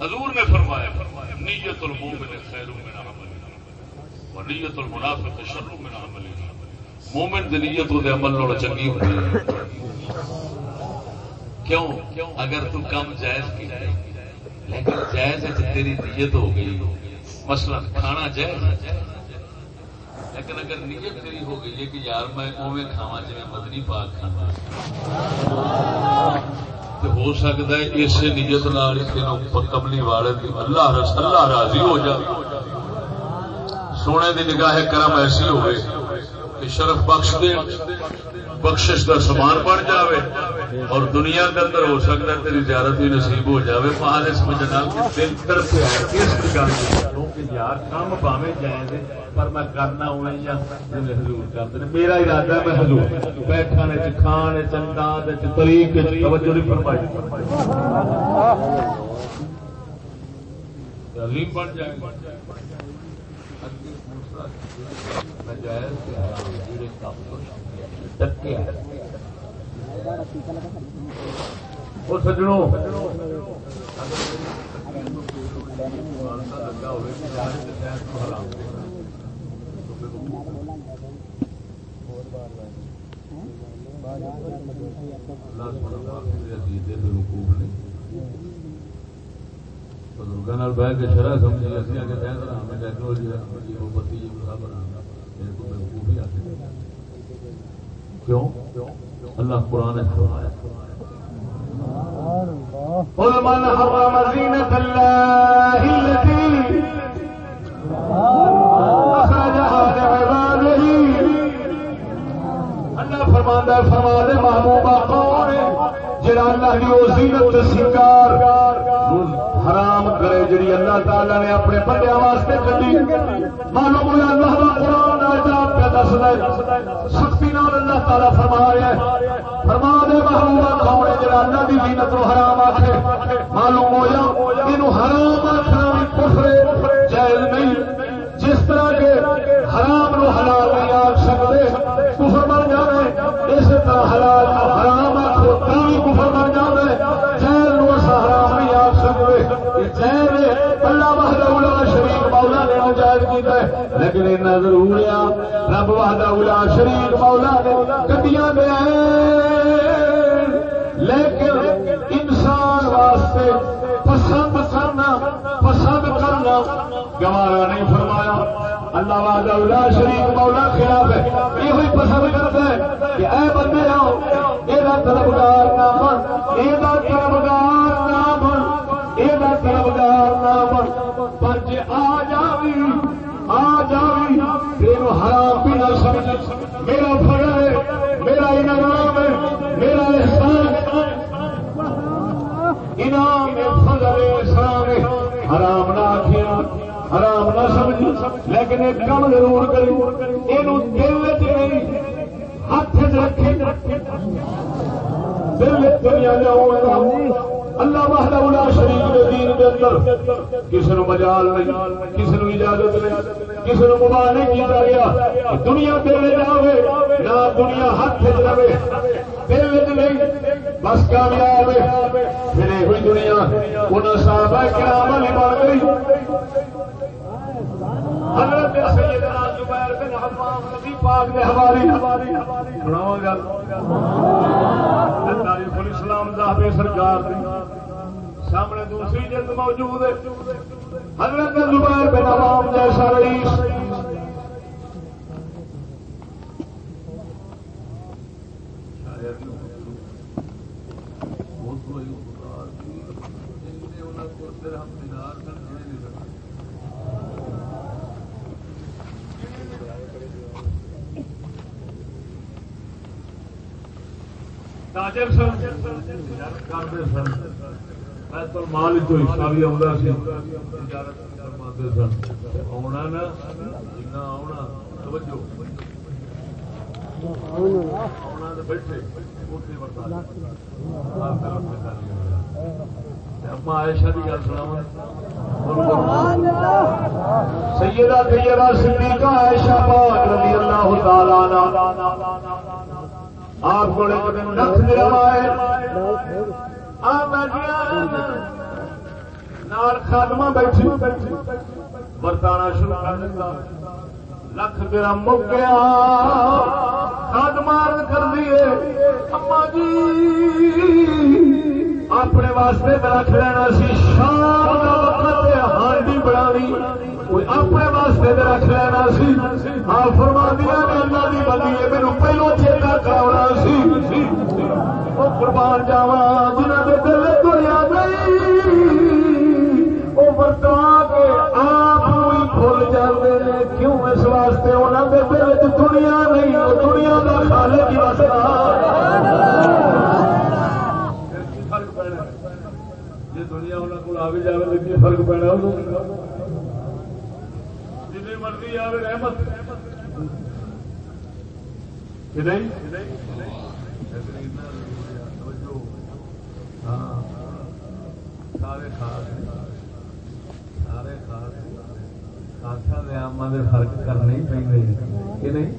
حضور نے فرمایا، نیت المومن خیر من عمل و نیت المنافق شر من عمل۔ مومن دی نیت دے عمل نال چنگی ہوتی کیوں؟ اگر تو کم جائز کی لیکن جائز ہے تیری نیت ہو گئی۔ مسئلہ کھانا جائز لیکن اگر نیت تیری ہو گئی ہے کہ یار میں اوے کھاوا جی مدنی پاک کھانا تو ہو سکتا ہے اس نیت نال کملی والے اللہ اللہ راضی ہو جا سونے کی نگاہ کرم ایسی ہوئے کہ شرف بخش دے۔ بخشش کا سامان بن جائے اور دنیا کے اندر ہو سکتا ہے تیری زیارت بھی نصیب ہو جائے پہاڑ سمجھنا جی، دل کر کے اس گل یار کام پاوے جائے پر میں کرنا ہونا یا جی، حضور کرتے میرا ارادہ میں حضور بیٹھنے کھان چنداد طریق توجہ نہیں فرمائی۔ عظیم بن جائے۔ وہ سجڑوں بزرگوں بہ کے شرح سمجھی۔ اسی آگے فیصلہ ہمیں ٹیکنالوجی بتی جی سب بنا میرے کو بیوقوفی آتی کیوں؟ اللہ قرآن فرمایا من حرم الله التي أخرجها لعباده۔ اللہ فرماندہ فرما دے محبوبہ کون جڑا اللہ کی وہ زینت سنگار حرام کرے، جڑی اللہ تعالی نے اپنے بندے واسطے کٹی معلوم ہوا اللہ کا قرآن آجات پہ دس دے سختی نال اللہ تعالی فرما رہا ہے۔ فرما دے محبوبہ کون جڑا اللہ کی زینت کو حرام آخے معلوم ہوا یہ حرام آخنا بھی کفر جائز نہیں۔ جس طرح کے حرام نو حلال نہیں آخ سکتے، کفر بن جائے اس طرح حلال حرام آخو تھی کفر بن جائے جیل نو حرام نہیں آخ سکتے۔ جیل جائز کیا ہے۔ لیکن اتنا ضرور آ رب وحدہ شریف مولا نے کٹیاں گیا لیکن انسان واسطے پسند کرنا پسند کرنا گوارا نہیں فرمایا۔ اللہ واد اللہ شریف مولا خلاف ہے۔ یہ پسند کرتا ہے کہ اے بندے آؤ یہ طلبگار نہ بن یہ سمجھ لیکن ایک کم ضرور کری یہ دل چ نہیں، ہاتھ رکھے دل دنیا جاؤ اللہ وحدہ الا شریف کے دین کے اندر۔ کسی نے مجال نہیں، کسی نے اجازت نہیں، کسی نے مباح نہیں کیا گیا۔ دنیا دل جاوے نہ دنیا ہاتھ رہے۔ دل نہیں، بس کامیاب ہے۔ پھر یہ دنیا انہیں صاحب کرام والی بن گئی حضرت سیدنا زبیر بن حمام نبی پاک نے ہماری ہماری سناؤ گل تاریخ اسلام صاحب سرکار سامنے دوسری جلد موجود ہے۔ حضرت زبیر بن عوام جیسا رئیس۔ تاجر سن۔ حصہ بھی آتا سی۔ فرماتے سن۔ آنا نا؟ جنا آنا توجہ۔ آنا تو بیٹھے۔ اما عائشہ کی گل سنا سیدہ طیبہ صدیقہ عائشہ پاک رضی اللہ تعالی آپ کو لکھ دروائے خاتمہ بیٹھی۔ برتانا شروع کر دیا لکھ گرم مک گیا خاتمہ کر دیے اما جی اپنے واسطے رکھ لینا سی شام کا وقت ہانڈی بنانی اپنے واسطے رکھ لینا سی۔ ہاں فرما دیا نے اللہ کی بندی ہے، میرے پہلو چیتا کرا سی۔ وہ قربان جاوا جنہوں کے دل دنیا گئی وہ برتا کے آپ ہی بھول جاتے ہیں کیوں اس واسطے انہوں کے دل دنیا نہیں وہ دنیا کا خالے کی وسا دنیا انہوں کو آ بھی جائے تو کی فرق پینا مرضی آئے رحمت۔ سارے سارے آما کے فرق کرنے ہی پہ کہ نہیں؟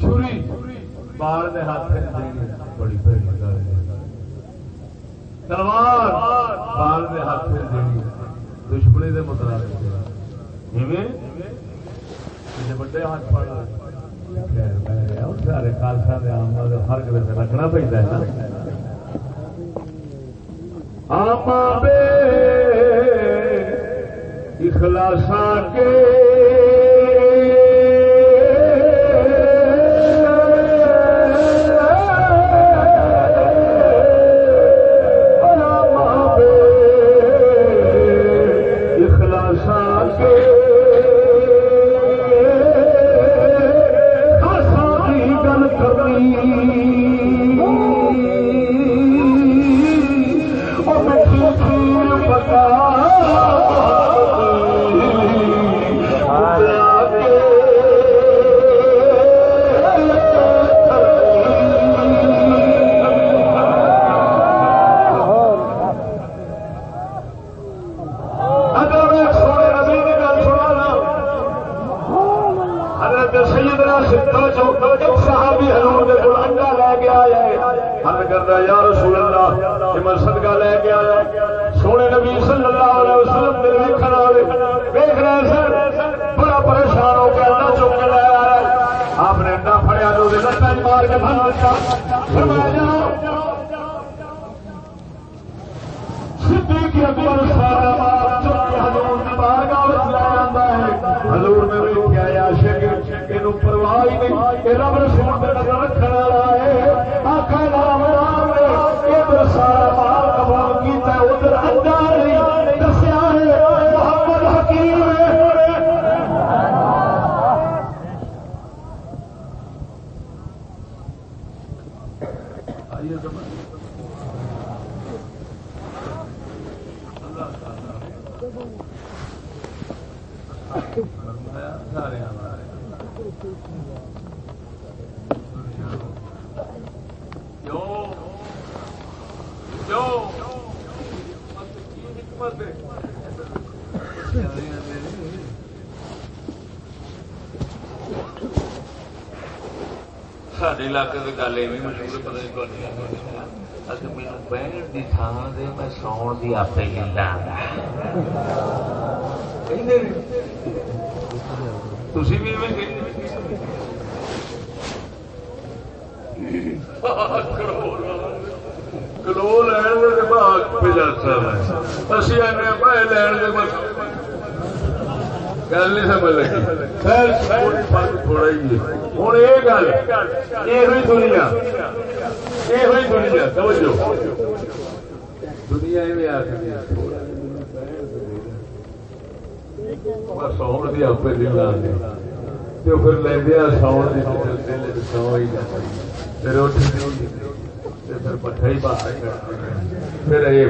چھری بال کے ہاتھ بڑی تلوار بال کے ہاتھ دینی دشمنی دے مترادف وڈے ہاتھ پڑ سارے خالسا ہر کسی رکھنا پڑتا ہے آما بے اخلاصا کے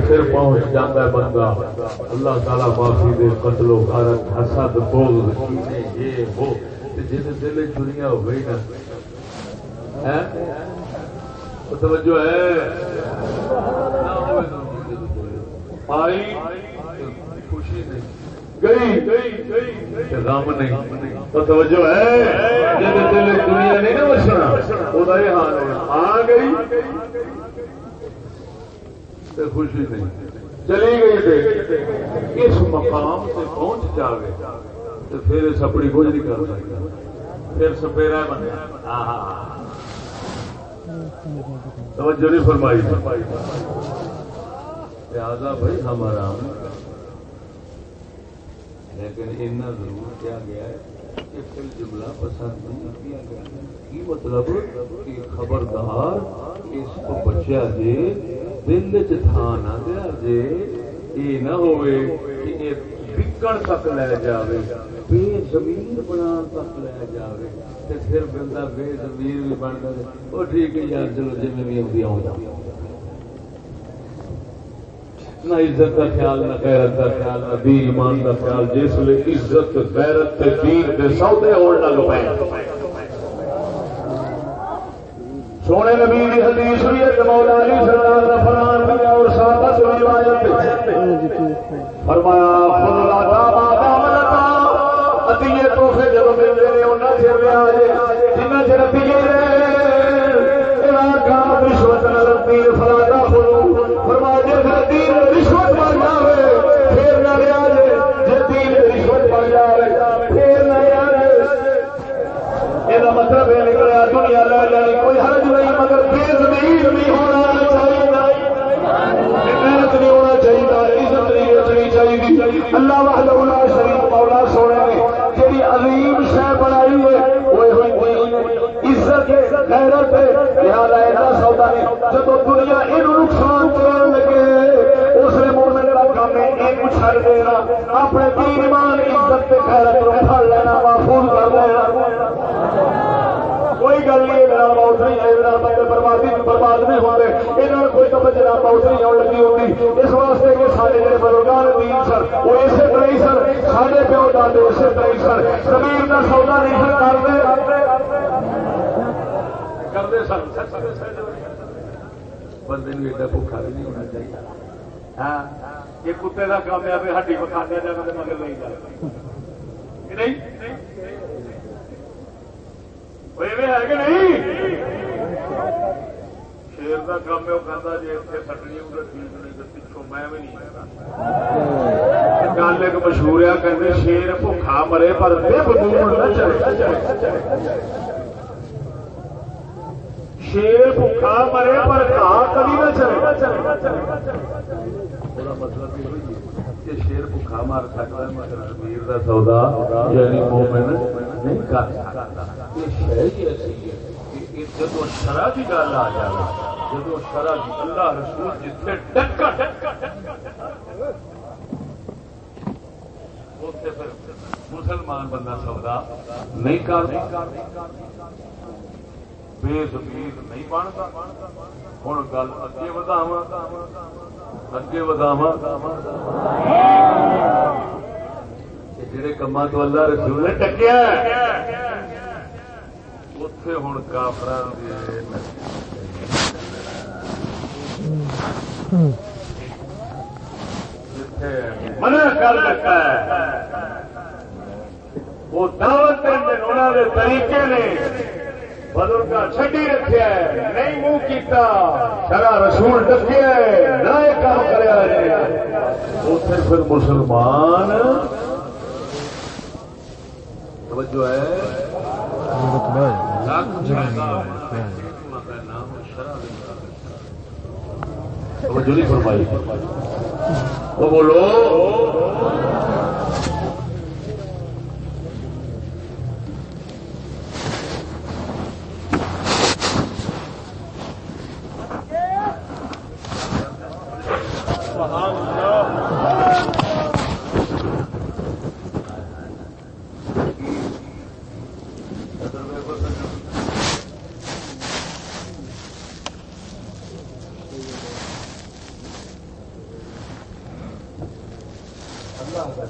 پھر پہنچ جاتا ہے بندہ۔ اللہ تعالیٰ معافی دے، قتل و غارت، حسد بول یہ، وہ۔ جن دل دنیا ہوئی نا توجہ ہے؟ آئی؟ خوشی نہیں۔ گئی توجہ ہے؟ دنیا نہیں نا آ گئی۔ تو خوشی نہیں۔ چلی گئی اس مقام سے پہنچ جاوے تو پھر اس اپنی بوجھ نہیں کر سکتا۔ پھر سپیرا بنیا توجہ نہیں فرمائی۔ فرمائی لہذا بھائی ہمارا لیکن اتنا ضرور کیا گیا ہے کہ پھر جملہ پسند نہیں کیا گیا۔ کی مطلب؟ کہ خبردار اس کو بچیا جی دل چ تھان نہ دیا جے یہ نہ ہوئے کہ بکن تک لے جاوے بے زمین بنا تک لے جاوے، تے پھر بندہ بے زمین بھی بن گئے وہ ٹھیک ہے یار، چلو جی میں بھی آؤں آؤں جاؤں نہ عزت کا خیال، نہ غیرت کا خیال، نہ دین ایمان کا خیال، جس لیے عزت، غیرت دین دے سودے ہون نہ لپے سونے نبی کی حدیث بھی ہے مولا علی صلی اللہ علیہ فرمان بھی ہے اور صحابہ روایت ہے۔ فرمایا خود لا جب ملتے ہیں، انہاں چر لیا جے جنہ چر اتیے الا رشوت نلتی فلا فرمایا جے دین رشوت بن جاوے، پھر نہ لیا جے جے دین رشوت بن جاوے، پھر نہ لیا جے یہ مطلب یہ نکلا دنیا لے لینی کوئی نہیں مگر بے زمین بھی ہونا چاہیے محنت نہیں ہونا اللہ وحدہ لا شریف مولا سونے نے جی عظیم شہ بنائی ہے، وہ ہوئی عزت، غیرت۔ لہذا ایسا سودا نہیں جب دنیا یہ نقصان کرنے لگے، اس نے مومن کا کام ہے یہ چھڑ دینا، اپنے دین ایمان، عزت غیرت کو پھڑ لینا، محفوظ کر لینا۔ کوئی گل نہیں، میرا موت نہیں ہے، میرا بندے بربادی برباد نہیں ہوتے یہاں کوئی تو موت نہیں آن لگی ہوتی اس واسطے کہ سارے جڑے بزرگان دین سر وہ اسی طرح ہی سر سارے پیو اسی طرح ہی سر زمین کا سودا نہیں سر کرتے کرتے بندے ایڈا بھوکا بھی نہیں ہونا چاہیے۔ ہاں یہ کتے کا کامیاب ہڈی کو جانا مگر نہیں جانا۔ نہیں؟ ہے کہ نہیں شیر کا کام وہ کہتا جی اتنے سٹنی ادھر ٹھیک نہیں تو پچھوں میں بھی نہیں گل ایک مشہور ہے کہ شیر بھوکھا مرے پر شیر بھوکھا مرے پر کھا کبھی نہ چلے مطلب یہ شیر بھوکھا مار سکتا ہے، مگر امیر کا سودا یعنی مومن نہیں کر سکتا۔ جب شرح کی گل آ جائے جب شرح کی اللہ رسول جتنے ڈکا مسلمان بندہ سودا نہیں کر بے زمین نہیں بنتا ہوں گل اگے وداوا اگے وداوا جہے کما تو اللہ رسول نے ٹکیا اتے ہوں کافر منع کر دیتا ہے وہ دعوت کرنے طریقے نے بزرگ چڈی رکھا ہے نہیں منہ کیتا شرا رسول ڈکیا ہے نہ کام پھر مسلمان۔ توجہ ہے۔ فرمائی۔ وہ بولو۔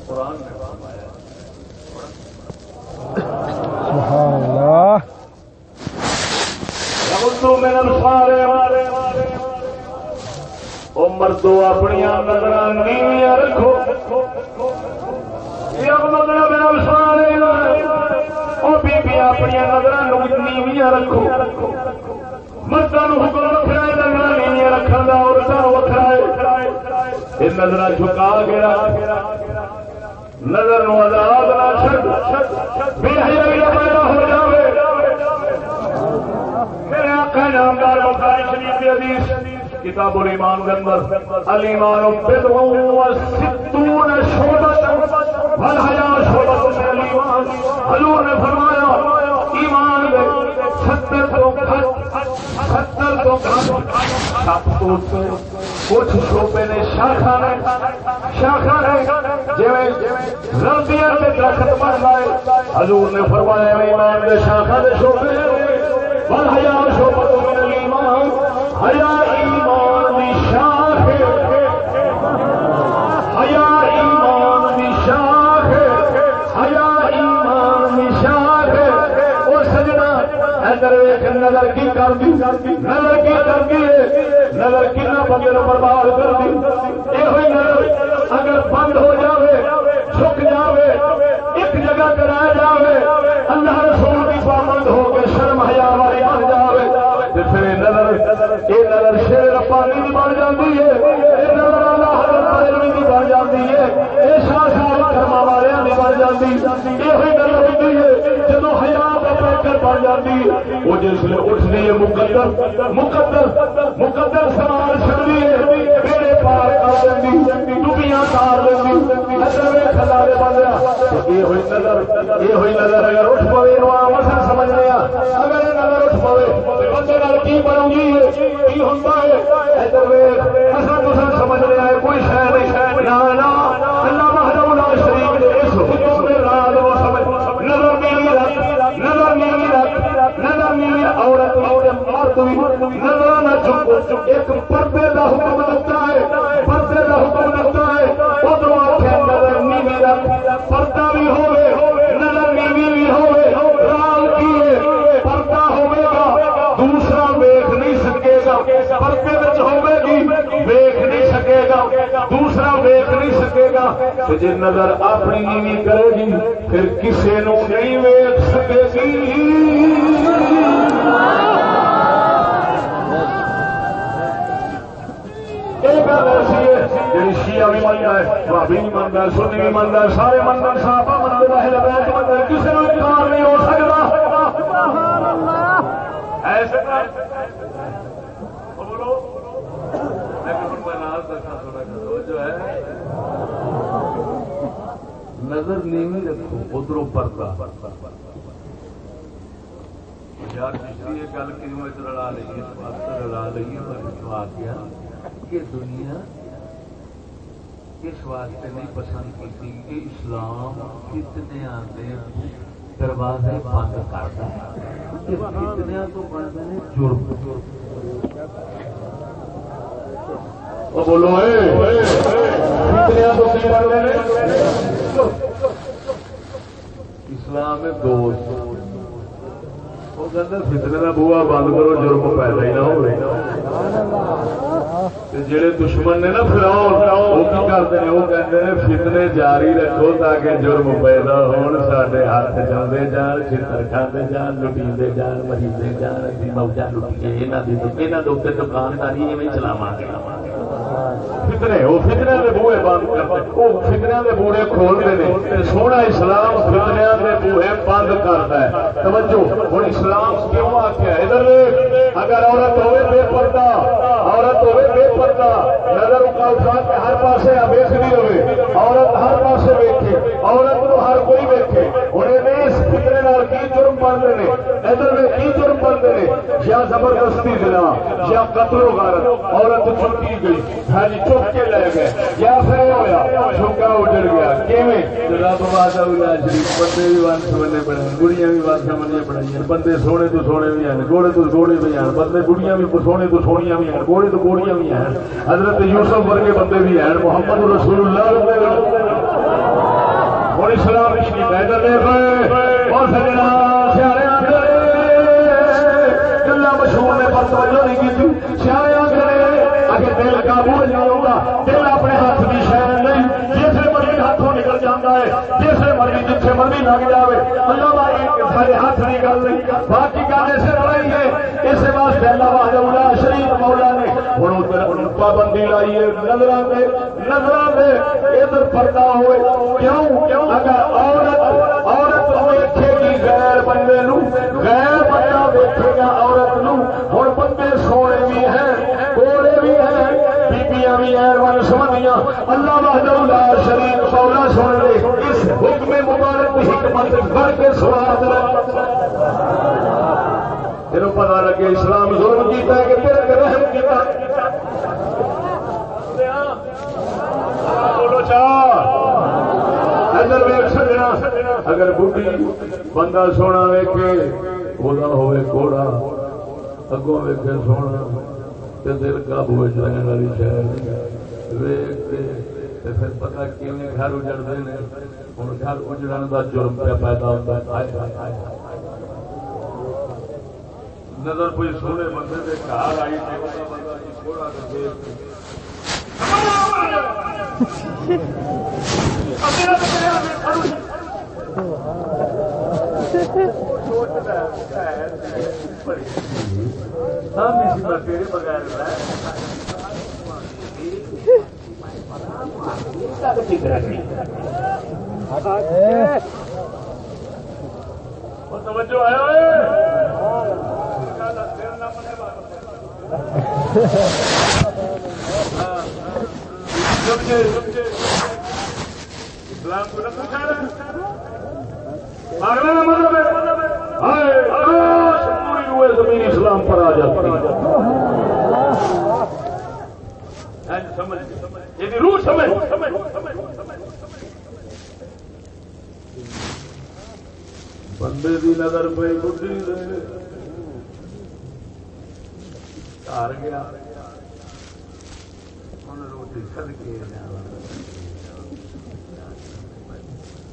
قرآن نے فرمایا اپنی نظر نیویاں رکھو۔ مطلب بیبیاں اپنی نظر نیویاں رکھو۔ مردوں حکم رکھنا ہے نظر نیویاں رکھنا عورتوں نظر جھکا کے نظر عذاب نہ پیدا ہو جاوے۔ میرے آقا نامدار بخاری شریف دی حدیث، کتاب الایمان دے اندر، الایمان ستون شعبہ بل حیا شعبہ حضور نے فرمایا، ایمان دے تو گھٹ تو کچھ شوبے نے شاخا نے شاخا نے جی درخت بن لائے حضور نے فرمایا امام دے شاخا کے شوبے ہزار شوبے ہزار نظر کی کر دی نظر کی کر دی نظر کی نہ بندے نو برباد کر دی یہ ہوئی نظر، اگر بند ہو جاوے چھک جاوے، ایک جگہ تے جاوے، اللہ رسول دی پابند ہو کے شرم حیا والے بن جاوے۔ جسے نظر اے نظر شیر پانی دی بن جاتی ہے اے نظر اللہ ہے اے شاہ بن جاندی۔ اے ہوئی نظر مقدر مقدر مقدر سوال چڑی ہے۔ میرے پار کر دیں ڈبیاں تار دیں ہوئی نظر، یہ ہوئی نظر۔ اگر اٹھ پوے مسا ہاں۔ اگر نظر اٹھ پوے بندے کی بنوں گی کی ہوتا ہے؟ اصل تصا کوئی شہ نہیں۔ نہ ایک پردے کا حکم دیتا ہے، پردے کا حکم دیتا ہے۔ ادھر آخر نظر نیوی رکھ، پردہ بھی ہوئے نظر نیوی بھی ہوئے رال پردہ گا۔ دوسرا ویخ نہیں سکے گا، پردے گی ویخ نہیں سکے گا۔ دوسرا ویخ نہیں سکے گا۔ جی نظر اپنی نیوی کرے گی، پھر کسی نو نہیں ویخ سکے گی۔ جی شیعہ بھی منتا ہے بھابی بھی منتا ہے، سنی بھی منتا ہے، سارے منگل صاحب منگل کسی کو انکار نہیں ہو سکتا۔ ایسے بولو۔ جو ہے۔ نظر نیوی رکھو ادھر پرتا یار پچھلی یہ گل کیوں رلا لیے رلا لیے پر آ گیا کہ دنیا اس واسطے نہیں پسند کی کہ اسلام کتنے آتے دروازے بند کرتا ہے۔ کتنے تو بنتے ہیں جرم۔ بولو اسلام دوست۔ فتنے کا بوا بند کرو جرم پیدا ہی نہ ہو جڑے دشمن نے نا فراؤ وہ کی کرتے ہیں وہ کہتے ہیں فتنے جاری رکھو تاکہ جرم پیدا ہون سارے ہاتھ جانے جان چتر کھانے جان لٹیندے جان مریضے جان موجہ لٹیے یہاں دکانداری ایویں چلاوا فتنے وہ فتنے کے بوئے بند کرتے وہ فتنے کے بوڑے کھولتے ہیں سونا اسلام فتنے کے بوئے بند کرتا ہے۔ توجہ ہوں اسلام کیوں آخیا ادھر اگر عورت ہوئے بے پردہ، عورت ہوئے بے پردہ، نظر اٹھا اٹھا کے ہر پاسے ویسنی ہوئے۔ عورت ہر پاسے ویکے عورت کو ہر کوئی ویکے ہوں اس فتنے کی جرم بنتے ہیں ادھر میں کی جرم بنتے ہیں یا زبردستی دلا یا قتل و غارت، عورت چھٹی گئی ہاں جی چپ کے لے گئے، یا پھر ہوا چھکا اجڑ گیا، کیویں؟ رب ماتا شریف جی، بندے بھی ون سمجھنے پڑے گڑیاں بھی ون سمجھنے پڑی بندے سونے تو سونے بھی ہیں گوڑے تو گوڑے بھی ہیں، بندے گڑیاں بھی سونے تو سونیاں بھی ہیں گوڑے تو گوڑیاں بھی ہیں، حضرت یوسف ورگے بندے بھی ہیں، محمد رسول اللہ ہوں اسلام کی بہتر دیکھ رہے اور سجنا سیاڑے توجہ نہیں کی سیاڑے آگے دل قابو نہیں ہوگا دل اپنے ہاتھ کی شہر نہیں جسے مرضی ہاتھوں نکل جاتا ہے جسے مرضی جتنے مرضی لگ جائے اللہ بھائی سارے ہاتھ نہیں گل نہیں باقی گل اسے لڑائی ہے اس واسطے اللہ بہاد شریف مولا نے ہوں پابندی لائی ہے نظر سے نظر سے ادھر پردہ ہوئے کیوں کیوں اگر عورت عورت ویکھے گی غیر بندے غیر بندہ ویکھے گا، عورت بیبیاں بھی اللہ بہاد اللہ شریف مولا سن لے۔ اس حکم مبارک حکمت بڑھ کے سواد تیروں پتا لگے اسلام ظلم کیتا ہے کہ تیرے رحم کیتا بولو ادھر ویک سجنا اگر بڑھی بندہ سونا ویکے وہ ہوئے گھوڑا، اگوں ویکے سونا۔ تے دل قابو رہنے والی شہر ویک پھر پتا کیون گھر اجڑتے ہیں۔ ہوں گھر اجڑن کا جرم پہ پیدا ہوتا ہے۔ نظر کوئی سونے بندے کے گھر آئی تھوڑا توجہ [laughs] [laughs] اسلام کو نہ مطلب ہے ہوئے زمین اسلام پر آ جاتی۔ ہے روح سمجھ۔ بندے دی نظر پہ بڈی گیا۔ روٹی سد کے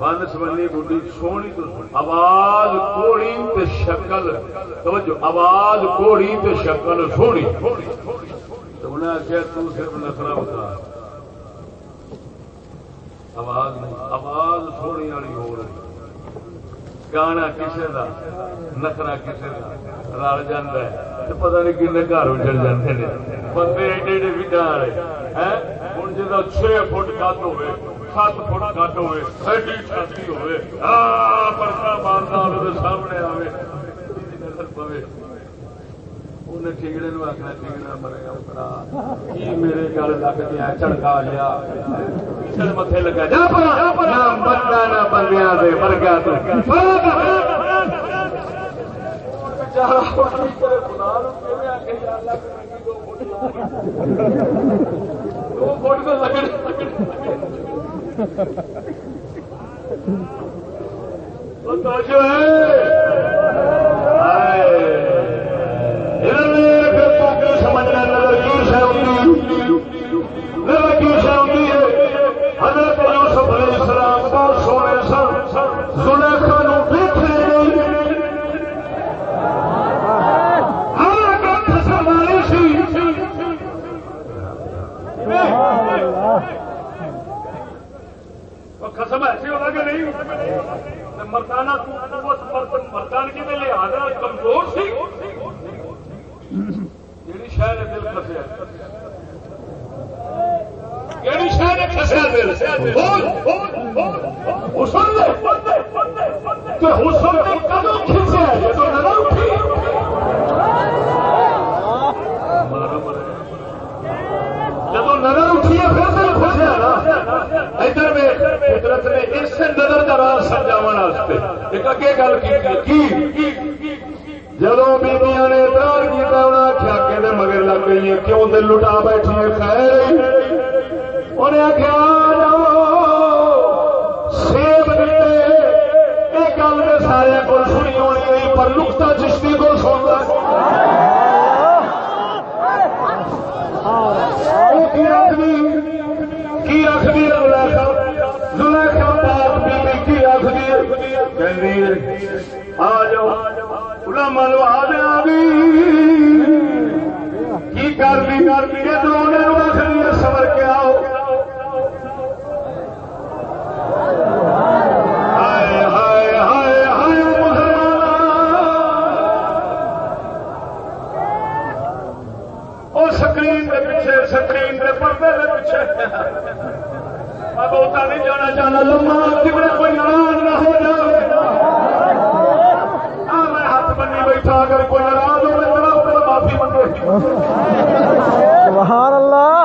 ون سبنی بڈی سونی آواز کوڑی تے شکل۔ توجہ، آواز کوڑی تے شکل، سونی۔ تو انہیں آخیا تو صرف نسلا بتا۔ آواز آواز سونی والی ہو رہی۔ گانا کسی کا نخرا کسی کا رل جا پتا نہیں کن گھر اجڑ جاتے ہیں بندے ایڈے ایڈے بھی ڈر ہوں جا چھ فٹ کد ہوئے۔ سات فٹ کٹ ہوئے ایڈی چھاتی ہوئے۔ پرسا مارتا سامنے آئے پوے انہیں ٹھیکڑے آخنا ٹھیکڑا مرے میرے گل لگ گیا، چڑکا لیا۔ متے لگا بندہ، نہ بندیا دے ورگا جو سمجھنا نظر ہے شاید نہیں مردانہ مردان کے لحاظ کمزور سی۔ جیڑی شہر دل۔ شہر حسن کدو کھچیا جب نظر اٹھی ہے پھر دل خسیا نا ادھر میں فطرت نے اس نظر کا راز سمجھا ایک اگے گل کی؟ جب بیبیاں نے اترار کیا انہیں آخیا کہ مگر لگ گئی ہے کیوں دل لٹا بیٹھی ہے۔ خیر انہیں آخیا سیب دیتے۔ یہ گل میں سارے کو سنی ہونی پر لکتا چشتی کو سنتا کی آخری زلیخا پاک بی کی علماء کی کر کر آخری سمر کے آؤ ہائے ہائے ہائے ہائے سکرین کے پیچھے سکرین پردے کے پیچھے۔ میں بہتا نہیں جانا چاہنا لما کبڑے کوئی ناراض نہ ہو جائے۔ میں ہاتھ بنی بیٹھا اگر کوئی ناراض ہو میرا اوپر معافی منگے۔ سبحان اللہ۔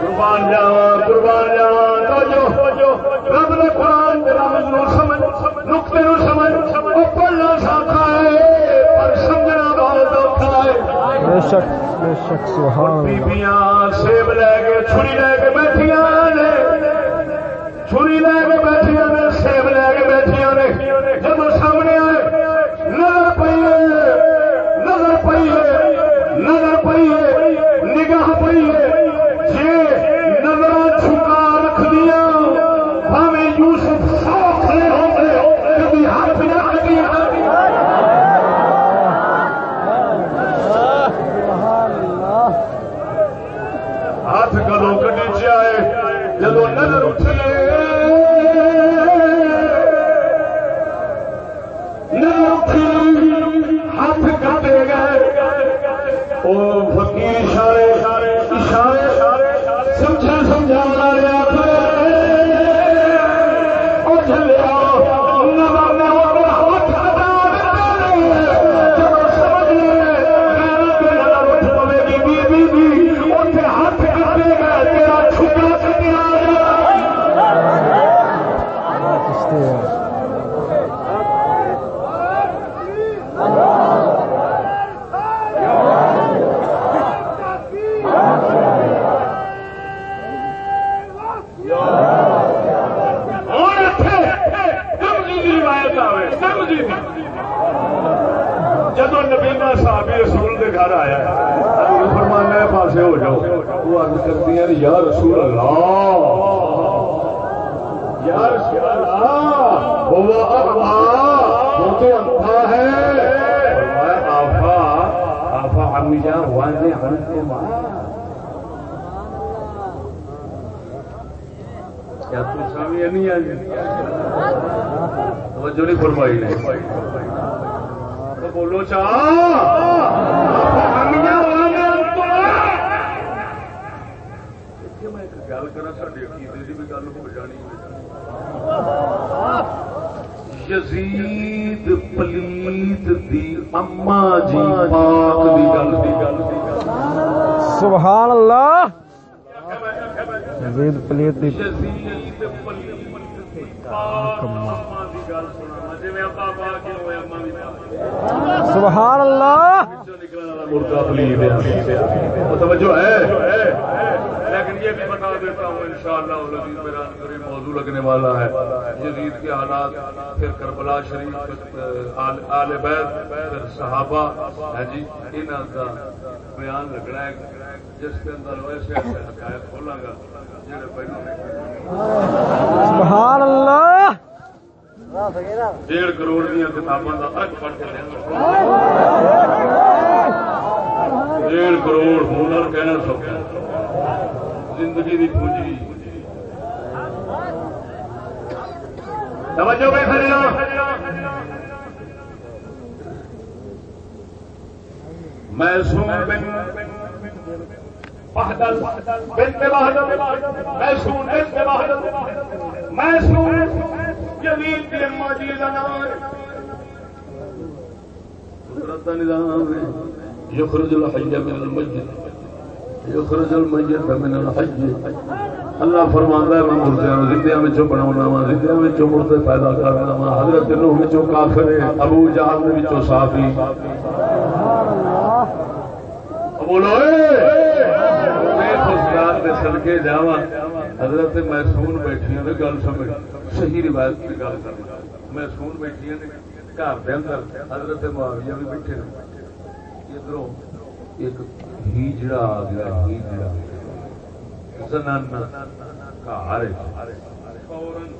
قربان جاوا قربان جاوا جو رب نے قرآن بیبیاں سیب لے کے، چھری لے کے بیٹھیا نے۔ چھری لے کے بیٹھیا نے، سیب لے کے بیٹھیاں نے۔ جب سامنے آئے سبحان اللہ۔ توجہ ہے؟ لیکن یہ بھی بتا دیتا ہوں انشاءاللہ العزیز میرا موضوع لگنے والا ہے۔ یزید کے حالات پھر کربلا شریف آل بیت پھر صحابہ۔ ہے جی انہاں کا بیان لگنا ہے۔ جس کے اندر ویسے حقائق کھولاں گا۔ جڑے پہلے سبحان اللہ۔ ڈیڑھ کروڑ دیا کتابوں کا فرق پڑھ کے ڈیڑھ کروڑ ہنر کہنا سوکھا زندگی کی پونجی۔ توجہ میں میں بن بہدل بہدل۔ میں سوں بہدل۔ میں سوں یزید کی اما جی کا نام ہے۔ نظام یخرج الحی من یخرج المیت من الحی اللہ فرماندا ہے، میں مردیاں زندیاں وچوں بناونا وا زندیاں وچوں مردے پیدا کرنا وا حضرت نوح وچوں کافر ابو جہل وچوں صافی بولو، اے! خسرات دے صدقے جاواں۔ حضرت محسون بیٹھیاں نے گل سمجھ، صحیح روایت کی گل کرنا۔ محسون بیٹھیاں نے گھر دے اندر حضرت معاویہ بھی بیٹھے نے ادھروں ایک ہیجڑا آ گیا ہیجڑا زنانا گھر فورن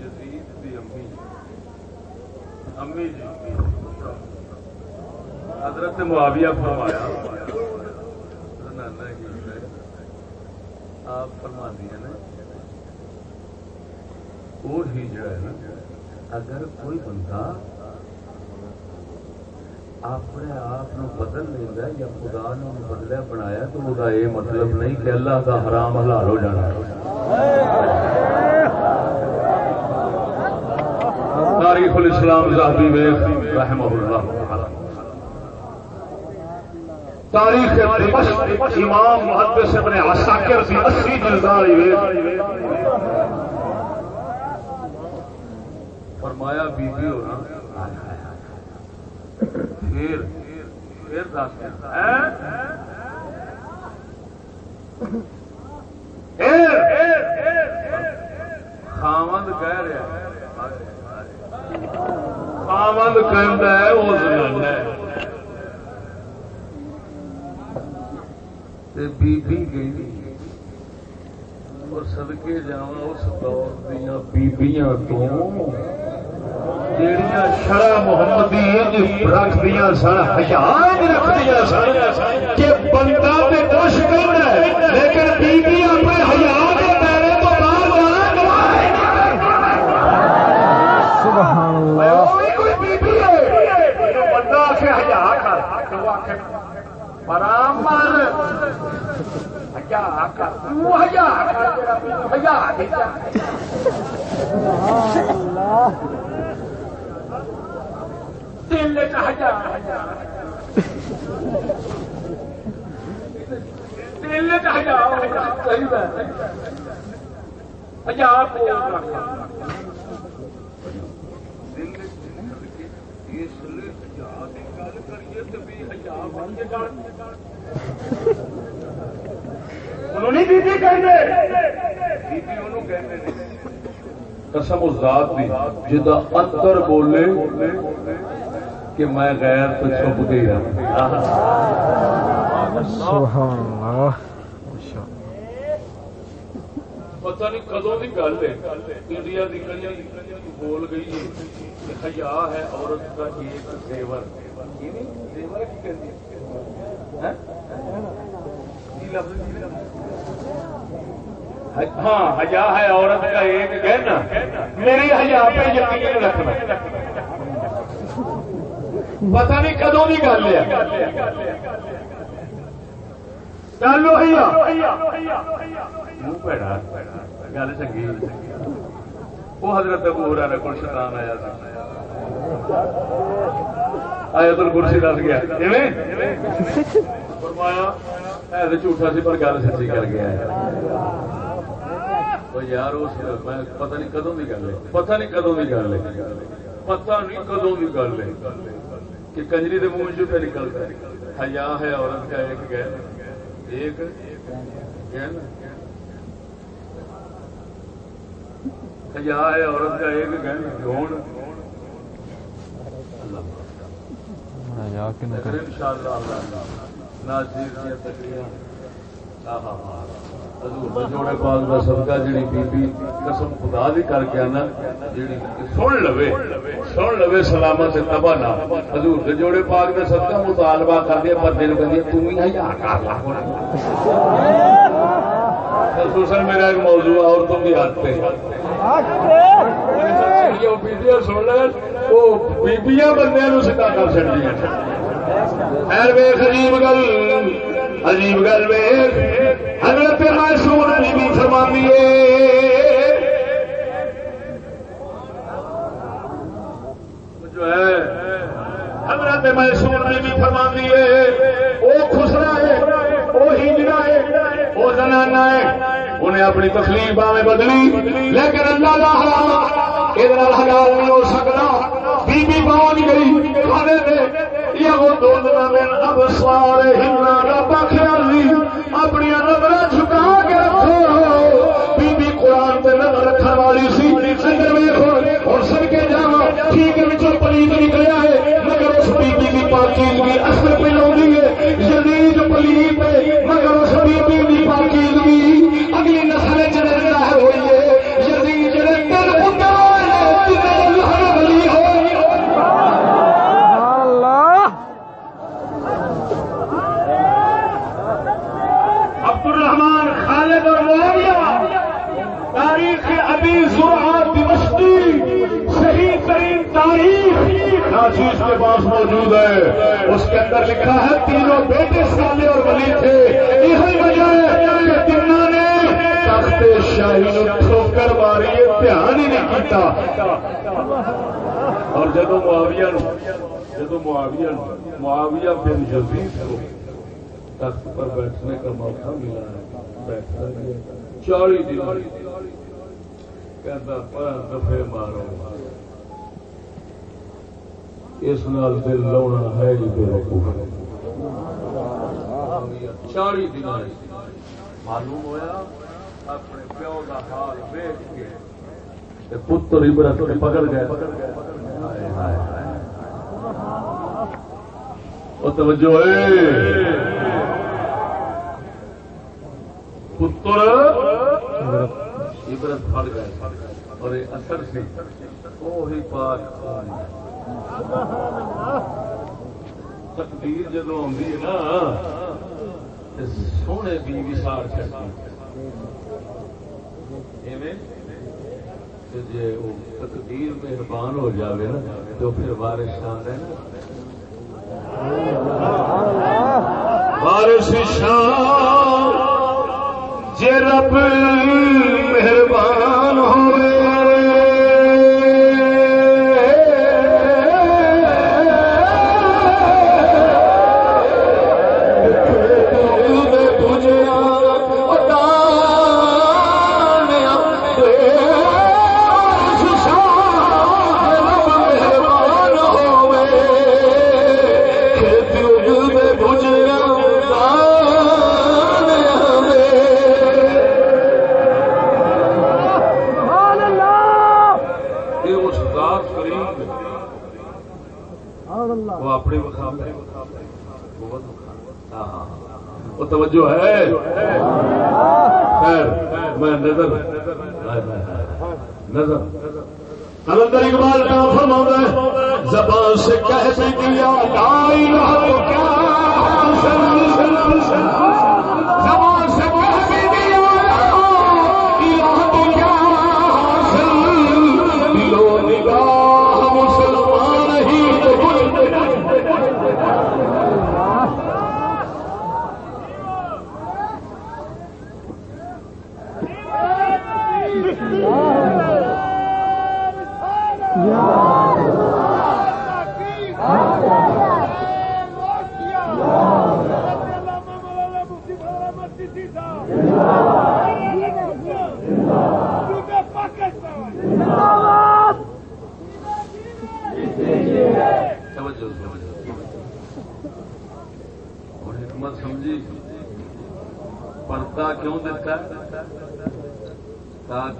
یزید دی امی۔ امی جی۔ حضرت معاویہ فرمایا زنانا ہیجڑا آپ فرما دیا نا وہ ہیجڑا ہے نا، اگر کوئی بندہ اپنے آپ بدل لینا یا خدا نے بدلیا بنایا تو وہ یہ مطلب نہیں کہ اللہ کا حرام حلال ہو جانا تاریخ الاسلام زاہبی ویخ رحمہ اللہ۔ تاریخ دمشق امام محدث ابن عساکر سی اسی جلداری ویخ فرمایا بی بی ہونا پھر پھر دس خامند کہہ رہا خامند کہہ رہا ہے، وہ زنان ہے۔ تے بی بی گئی اور صدقے جاواں اس دور دیاں بیبییاں تو جیڑیاں شرع محمدی سن حیا رکھ سن کہ بندہ تے کچھ کرنا ہے لیکن بیبی اپنے ہزار کے دائرے تو باہر نہ کوئی بیبی ہے جو بندہ آکھے حیا کر ہزار دل ہزار صحیح ہے ہزار قسم اس ذات دی جدا اندر بولے کہ میں غیر تو چھپ اللہ۔ پتہ نہیں کدوں کی گل ہے۔ انڈیا کی کئی بول گئی ہے کہ حیا ہے عورت کا ایک زیور۔ ہاں،, ہاں؟ حیا ہے عورت کا ایک کہنا میری حیا پہ یقین رکھنا۔ پتہ نہیں کدوں کی گل ہے۔ گل وہی گل چنگی۔ وہ حضرت ابو ہرارے کو شیطان آیا آیا تو کرسی دس گیا فرمایا ہے تو جھوٹا سی پر گل سچی کر گیا یار اس میں پتہ نہیں کدوں کی گل ہے پتہ نہیں کدوں کی گل ہے پتہ نہیں کدوں کی گل ہے کہ کنجری کے منہ چ پہ نکلتا ہے حیا ہے عورت کا ایک گہن ایک گہن حیا ہے عورت کا ایک گہن ناصر جوڑے پاک کا صدقہ جڑی بی بی قسم خدا دی کر کے آنا جڑی سن لوے سن لوے سلامت سے تبا نہ۔ حضور دے جوڑے پاک کا صدقہ مطالبہ کر دیا پر دل ہی کر لا خصوصاً میرا ایک موضوع عورتوں کی ہاتھ پہ۔ سن لے وہ بیبیاں بندے سکا کر سکتی خیر ویخ عجیب گل عجیب گل ویخ حضرت معصوم علی بھی فرمانی جو ہے حضرت معصوم علی بھی فرمانی ہے وہ خسرا ہے وہ ہجرا ہے وہ زنانا ہے انہیں اپنی تکلیف باویں بدلی لیکن اللہ کا حرام یہ حلال نہیں ہو سکتا بی بی پہنچ گئی کھانے دے یہ وہ دو دن اب سارے ہلنا رب خیال اپنی نظر جھکا کے رکھو۔ بی بی قرآن پہ نظر رکھنے والی سی۔ سنگر ویخو اور سن کے جا ٹھیک ہے پلیت نکلیا ہے، مگر اس بی بی کی پاکیزگی اثر پہ لاؤں ہے۔ جدید پلیت تاریخ ناچیز کے پاس موجود ہے۔ اس کے اندر لکھا ہے، تینوں بیٹے سالے اور ولی تھے۔ یہی وجہ ہے کہ تینوں نے تخت شاہی ٹھوکر ماری دھیان ہی نہیں کیتا۔ اور جدو معاویہ جدو معاویہ معاویہ بن یزید کو تخت پر بیٹھنے کا موقع ملا ہے۔ بیٹھتا ہے۔ چالی دن کہتا پر دفے مارو۔ اس نال دل لاؤنا ہے ہی بے وقوف چالی دن معلوم ہوا اپنے پیو کا حال دیکھ کے پتر عبرت کے پکڑ گئے۔ وہ توجہ ہے پتر عبرت پڑ گئے۔ اور اثر سی۔ وہی پاک تقدیر جدو آتی ہے نا سونے بھی وسار چڑھتی جی وہ تقدیر مہربان ہو جاوے نا تو پھر بارش آ رہے نا۔ بارش شام جے رب مہربان ہوئے وہ اپنے بہت ہاں، ہاں، ہاں، وہ توجہ ہے۔ خیر، میں نظر نظر۔ کلندر اقبال کا فرماتا ہے زبان سے کہہ تو کیا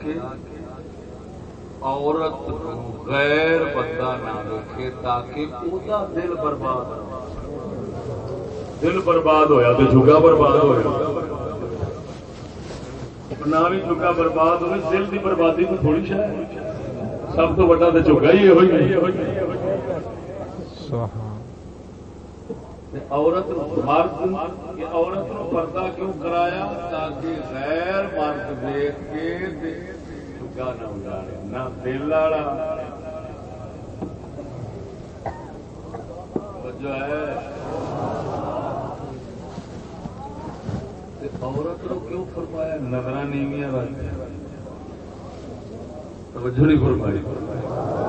تاکہ عورت غیر بندہ نہ رکھے تاکہ وہ دل برباد۔ دل برباد ہویا تو جگہ برباد ہوا نہ بھی جگہ برباد ہوئی دل کی بربادی تو تھوڑی شاید۔ سب تو بڑا تو چکا ہی ہوئی سبحان۔ عورت مرد کہ عورت نو پردہ کیوں کرایا تاکہ غیر مرد دیکھ کے چکا نہ اجاڑے نہ دل والا۔ جو ہے۔ عورت نو کیوں فرمایا؟ نظر نیویاں رکھ توجہ نہیں فرمائی۔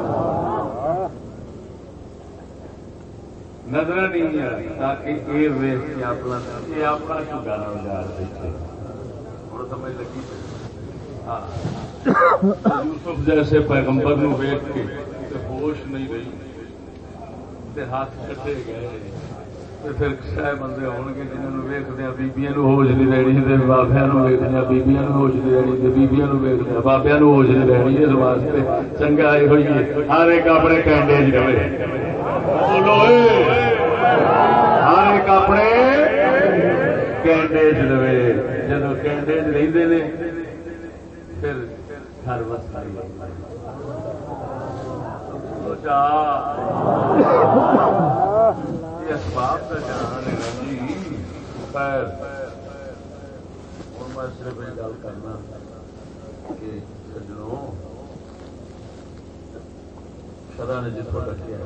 نظر نہیں آئی تاکہ یہ ویس کے اپنا یہ اپنا چگانا اجاڑ دیتے اور سمجھ لگی؟ ہاں۔ یوسف جیسے پیغمبر نو ویچ کے ہوش نہیں رہی۔ ہاتھ کٹے گئے۔ پھر شاید بندے ہون گے جنہوں ویکدیا بیبیاں ہوش نہیں رہنی ویکدیا بیبیاں ہوش نہیں رہنی بیبیاں ویکدیا ہوش نہیں رہنی اس واسطے چنگا یہ ہوئی ہے ہر ایک اپنے کینڈے چ رہے ہر ایک اپنے کینڈے چ رہے جب کینڈے چ رہتے ہیں پھر ہر وقت اسباب کا جان ہے جی خیر ہوں میں صرف یہ گل کرنا کہ سجنوں، شرح نے جتوں رکھے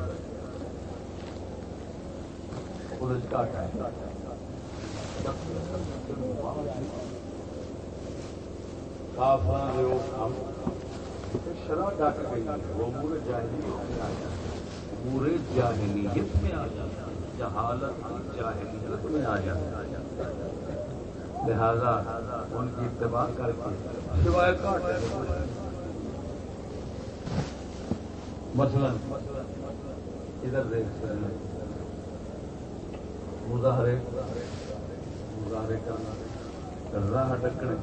وہ گھٹ ہے شرح ڈک گئی، وہ پورے جاہلی پورے جاہلیت میں آ جاتا جہالت جاہلیت میں آ جاتا لہذا ان کی اتباع کر کے سوائے مثلا ادھر دیکھ سکتے مظاہرے مظاہرے کرنا راہ ڈکنے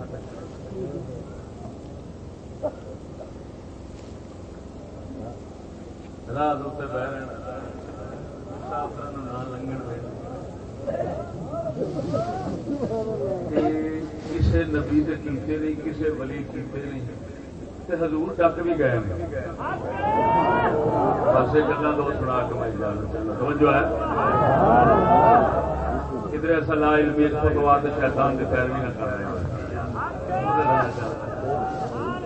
راہ اتنے بہ رہنا مسافر کسی نبی دے کیتے نہیں، کسی ولی کیتے نہیں۔ تے حضور ڈک بھی گئے بس یہ گلا دو سنا کے میں جانا چاہنا توجہ ہے؟ ادھر ایسا لا علمی اس کو تو شیطان کی پیروی نہ کر رہے ہیں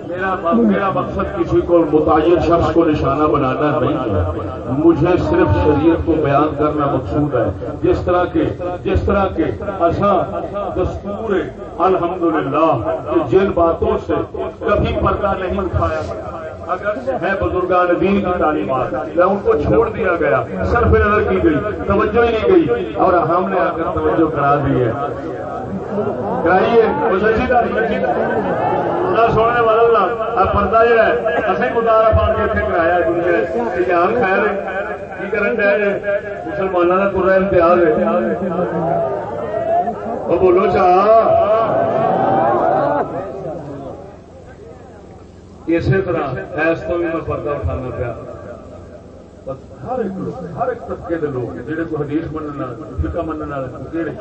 میرا میرا مقصد کسی کو متعین شخص کو نشانہ بنانا نہیں ہے۔ مجھے صرف شریعت کو بیان کرنا مقصود ہے۔ جس طرح کے جس طرح کے ایسا دستور الحمدللہ کہ جن باتوں سے کبھی پردہ نہیں اٹھایا اگر ہے بزرگان دین کی تعلیمات میں ان کو چھوڑ دیا گیا، صرف نظر کی گئی، توجہ ہی نہیں گئی۔ اور ہم نے آ کر توجہ کرا دی ہے۔ کرائیے وہ سونے والا پردہ جہا ہے اصل مدارا پا کے اتنے کرایا دنیا خیر کی کرن دیا مسلمانوں کا پورا امتیاز ہے وہ بولو چاہ اسی طرح ایس تو بھی میں پردہ اٹھانا پیا ہر ایک ہر ایک طبقے کے لوگ جہے کو حدیث منع فکا منع کہڑے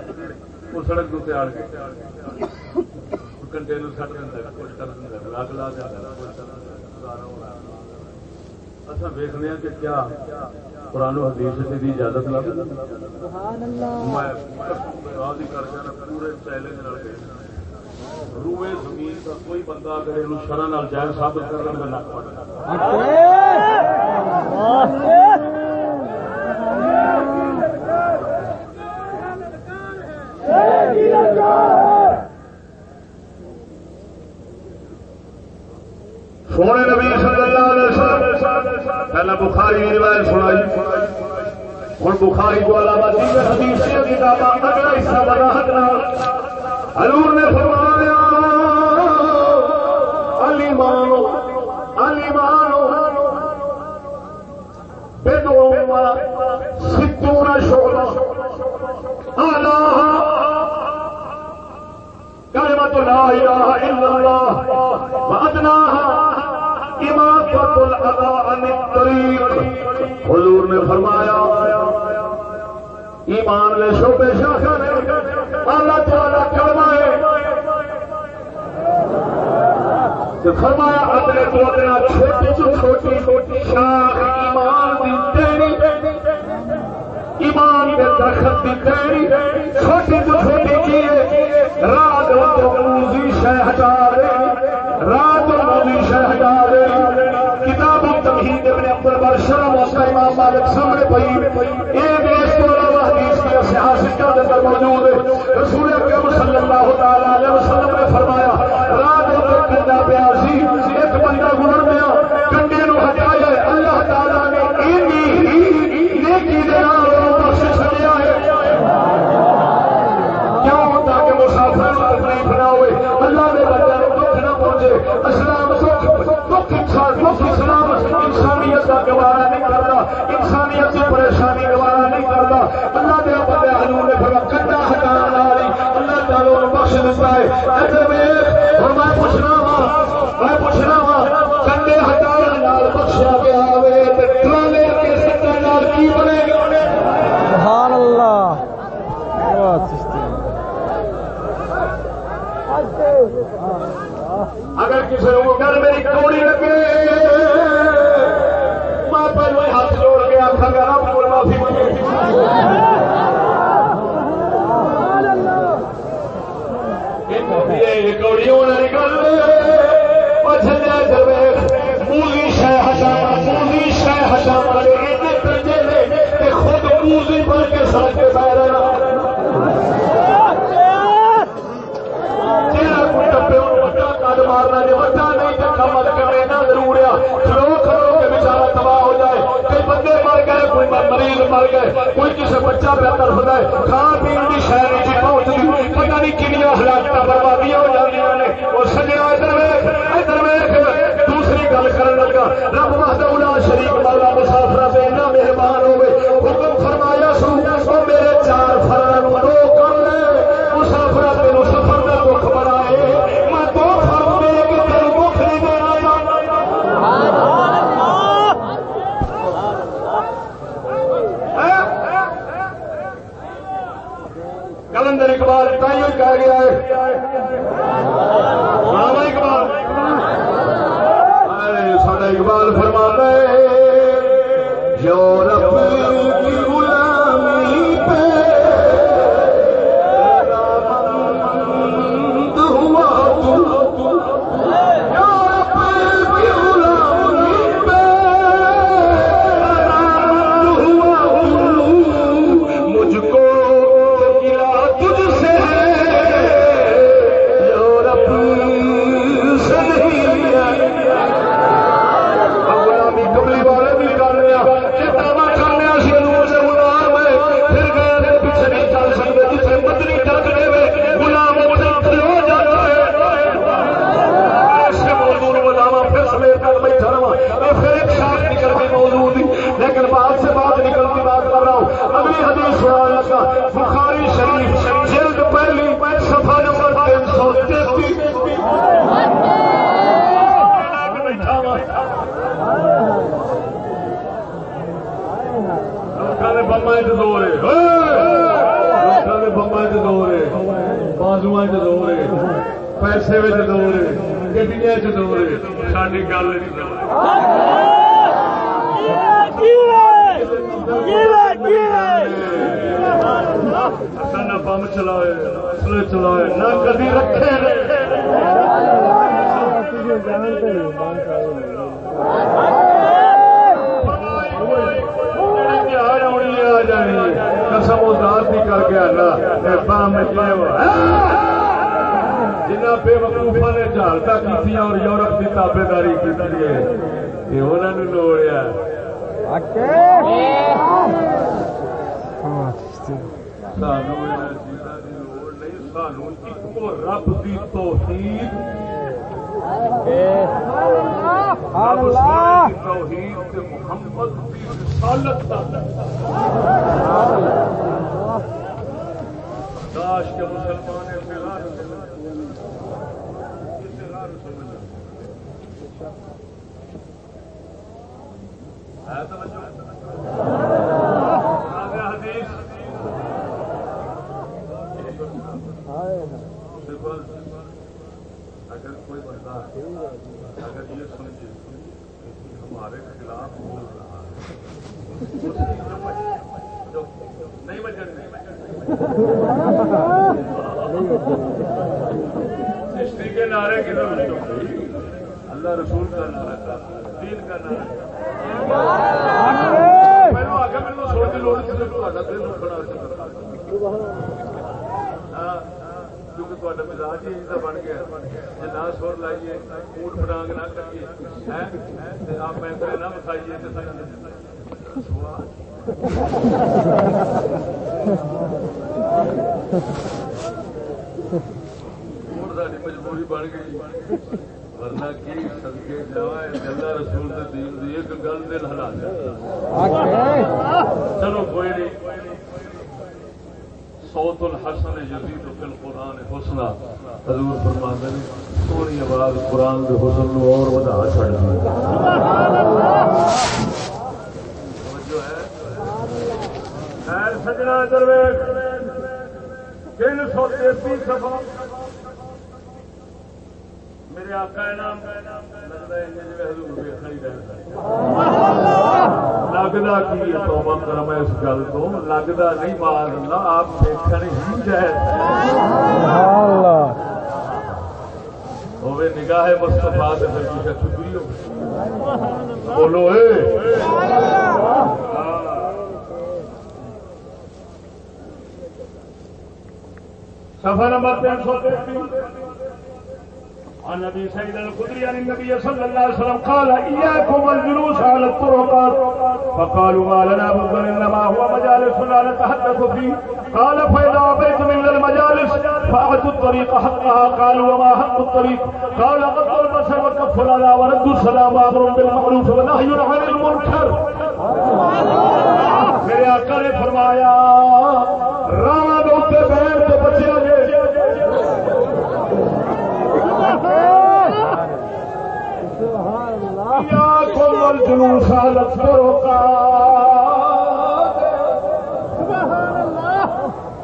وہ سڑک کے آ کے کنٹینر سٹ دینا کچھ کر دینا لگ لا اچھا ویسنے کہ کیا قرآن و حدیث کی اجازت لگ میں کر کے پورے چیلنج روئے زمین کا کوئی بندہ اگر یہ شرح جائز ثابت کر نک پڑ سونے نبی صلی اللہ علیہ وسلم، پہلا بخاری کی روایت سنائی۔ ہوں بخاری کو علاوہ دیگر حدیث سے کتاباں اگلا حصہ بنا ہٹنا حضور نے فرمایا، علی مانو علی مانو بدو ستون شعبہ۔ اعلیٰ كلمة لا إله إلا الله وأدناها إماطة الأذى عن الطريق. حضور نے فرمایا، ایمان لے شعبے شاخا نے اللہ تعالی کلمائے فرمایا، اپنے تو ادنا چھوٹی تو چھوٹی شاخ ایمان دی تیری، ایمان کے درخت کی تیری، چھوٹی تو چھوٹی کی رات موزی شہ ہٹا رات موزی شہ ہٹا دے کتاب تمہید ابن عبد البر شرم اس کا امام مالک سامنے پئی۔ ایک اس کو علاوہ حدیث کی سیاست کے اندر موجود ہے۔ رسول اکرم صلی اللہ تعالی علیہ وسلم نے فرمایا بخش دیتا ہے۔ ادھر میں اور میں پوچھنا وا میں پوچھنا وا کنڈے ہٹانے نال بخشیا گیا ہوئے تے ٹرالے کے سٹے نال کی بنے؟ گا سبحان اللہ۔ بہت چشتی اگر کسی کو گھر میری کوڑی لگے میں پہلو ہاتھ جوڑ کے آخا گا رب کو معافی منگے کوڑیوں نے نکل۔ پچھلے درویش شہ ہٹا شہ ہٹا خود مولی بن کے سڑک کے رہنا جہاں کوئی ٹپے ان وٹا کد مارنا جی وٹا نہیں تو کمل کرے نہ ضرور آ کھلو کھلو کے بچارا تباہ ہو جائے کئی بندے مر گئے کوئی مریض مر گئے، کوئی کسی بچہ پہ طرف ہے کھان پی کی شہر نہیں پہنچتی پتا نہیں کنیا ہلاکت بربادیاں ہو جاتی نے۔ وہ سجنا ادھر ویخ ادھر ویخ دوسری گل کرن لگا، رب وحدہ شریف مولا مسافر گیا ہے۔ چ دورے۔ لوگوں کے بمبا چ دورے۔ بازو چ دورے۔ پیسے دورے۔ گڈیا چ دورے۔ ساری گل نہ بم چلائے، اسلے چلائے، نہ کدی رکھے قسم ذات ہی کر کے آنا جنہ بے وقوفا نے جہالت کی اور یورپ کی تابے داری کی انہوں نے لوڑیا رب کی توحید۔ محمد کی داش کے مسلمان اگر کوئی بندہ اگر یہ سمجھے کہ ہمارے خلاف بول رہا ہے نہیں بچن کے نعرے کی اللہ رسول کا نعرہ تھا، دین کا نعرہ پہلو آگے میرے سوچ کی لوڑ دل ہاں، کیونکہ تا مزاج ہی ایسا بن گیا۔ جی نہ سر لائیے، اونٹ فٹانگ نہ کریے آپ پیسے نہ بسائیے مجبوری بن گئی ورنہ کی رسول دین دی ایک گل دل ہلا چلو کوئی نہیں۔ صوت الحسن یزید فی القرآن حسنا حضور فرماتے ہیں سونی آواز قرآن کے حسن نو اور بڑھا چھڑ خیر سجنا درویش تین سو سفا میرے آقا نام لگتا کی توبہ کرم اس گل تو لگتا نہیں مار اللہ آپ دیکھنے ہی جائے۔ ہوے نگاہ مستفا سے پھر کچھ چھپی ہو بولو اے۔ سفر نمبر تین سو تینتیس۔ عن ابي سعيد الخدري عن النبي صلى الله عليه وسلم قال اياكم على الطرقات. فقالوا ما لنا بد انما هو مجالسنا نتحدث فيه. قال فاذا ابيت من المجالس فاعطوا الطريق حقها. قالوا وما حق الطريق؟ قال غض البصر وكف الاذى ورد السلام امر بالمعروف ونهي عن المنكر. میرے آقا نے فرمایا راہ دے بہن تو بچیا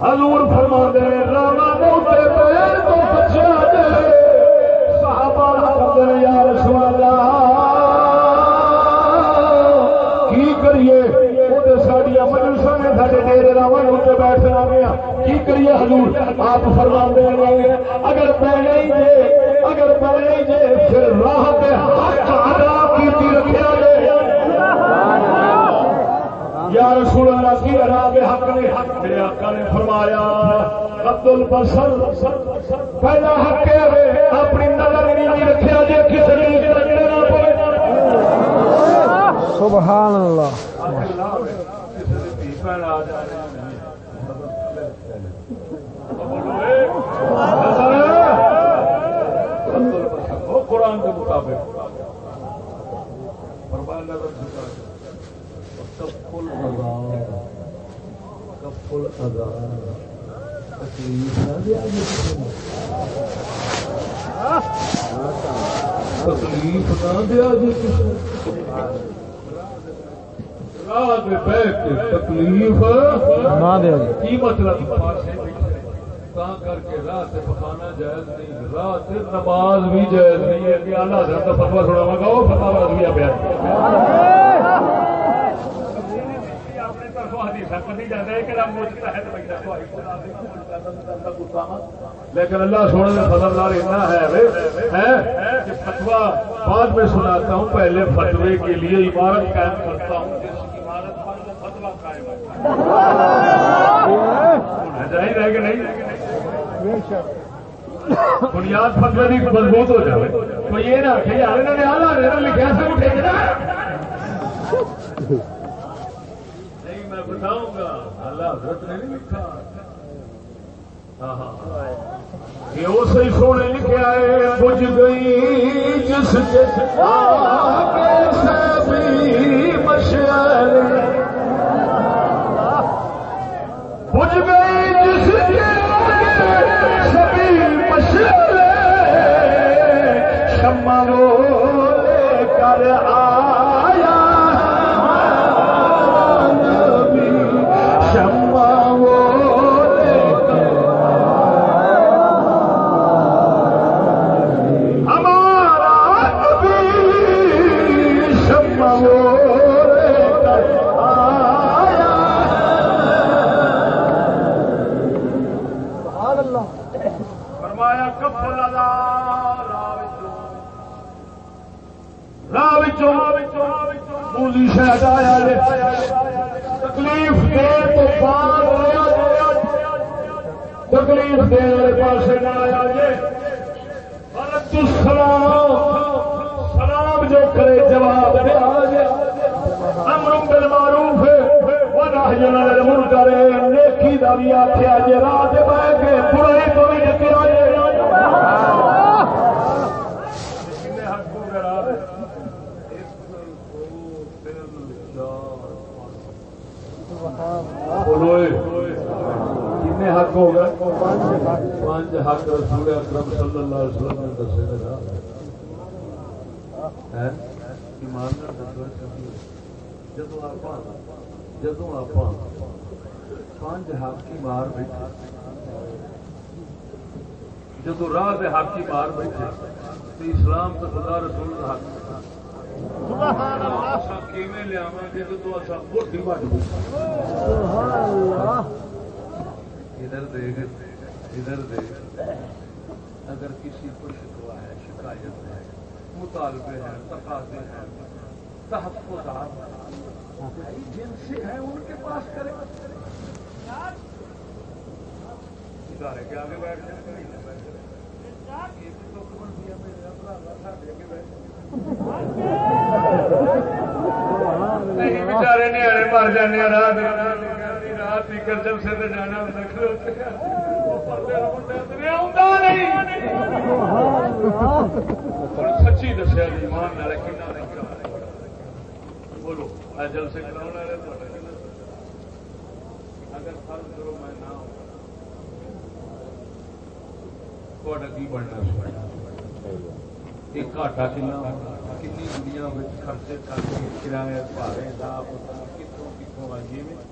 حضور فرما دے راما موٹے پیر تو بچا دے. صحابہ کرتے یا رسول اللہ، کی کریے؟ سڈیا مجلسا نے سارے ڈیرے راوا اتنے بیٹھنا گیا. کی کریے حضور؟ آپ فرما دے اگر پہلے ہی جے، اگر پہلے ہی جے، پھر راہ کی رکھا جائے یا رسول اللہ کی کے حق نے میرے آقا نے فرمایا عبد البصر پہلا حق ہے؟ اپنی نظر نہیں رکھا جی کسی نے سبحان اللہ۔ قرآن کے مطابق۔ کفل کفل تکلیف نہ دیا تکلیف نہ دیا جی راہ پہ بیٹھ کے تکلیف۔ نہ دے۔ جی کی مطلب؟ کر کے سے پکانا جائز نہیں۔ سے نماز بھی جائز نہیں ہے۔ کہ اللہ حضرت کا فتوا تھوڑا مگا وہ فتوا رضویہ پہ اپنے طرف حدیث کبھی جاتا ہے کہ رب مجھتا ہے تو بھائی دسو لیکن اللہ سونے کا فضل لال اتنا ہے کہ فتوا بعد میں سناتا ہوں، پہلے فتوے کے لیے عمارت قائم کرتا ہوں۔ فتوا کہ نہیں؟ بنیاد فتوے کی مضبوط ہو جائے تو یہ نہ کہ یار انہوں نے لکھا گا نہیں میں بتاؤں گا اللہ حضرت نے نہیں لکھا۔ ہاں ہاں یہ سونے لکھے آئے بج گئی جس کے تکلیف والے پاسے نہ آیا جے۔ السلام سلام جو کرے جواب دے۔ آ امر بالمعروف و عن المنکر نیکی دا بھی آکھیا جے، راہ تے بیٹھ کے برائی تو بھی ڈکیا جے بولو۔ حق ہو گئے پانچ حق رسول اکرم صلی اللہ علیہ وسلم نے دسے دسو جدو آپ جدو آپ پانچ حق کی مار بیٹھے جدو راہ دے حق کی مار بیٹھے تو اسلام تو خدا رسول کا حق لیا گے تو بٹ ادھر دیکھ ادھر دیکھ اگر کسی کو شکوا ہے شکایت ہے مطالبے ہیں تقاضے ہیں تحفظات جن سے ہے ان کے پاس کرے ادارے کے آگے بیٹھ نہیں بیچارے نیارے مر جانے رات رات نکل جب سے جانا سچی دسیا جی ایمان نال کنا نہیں کرا بولو اجل سے کراؤن اگر فرض کرو میں نہ ہوں۔ کی بننا ایک گھاٹا کنا کنی دنیا خرچے کر کے کرایہ بھاڑے دا پتا کتوں کتوں آئی میں؟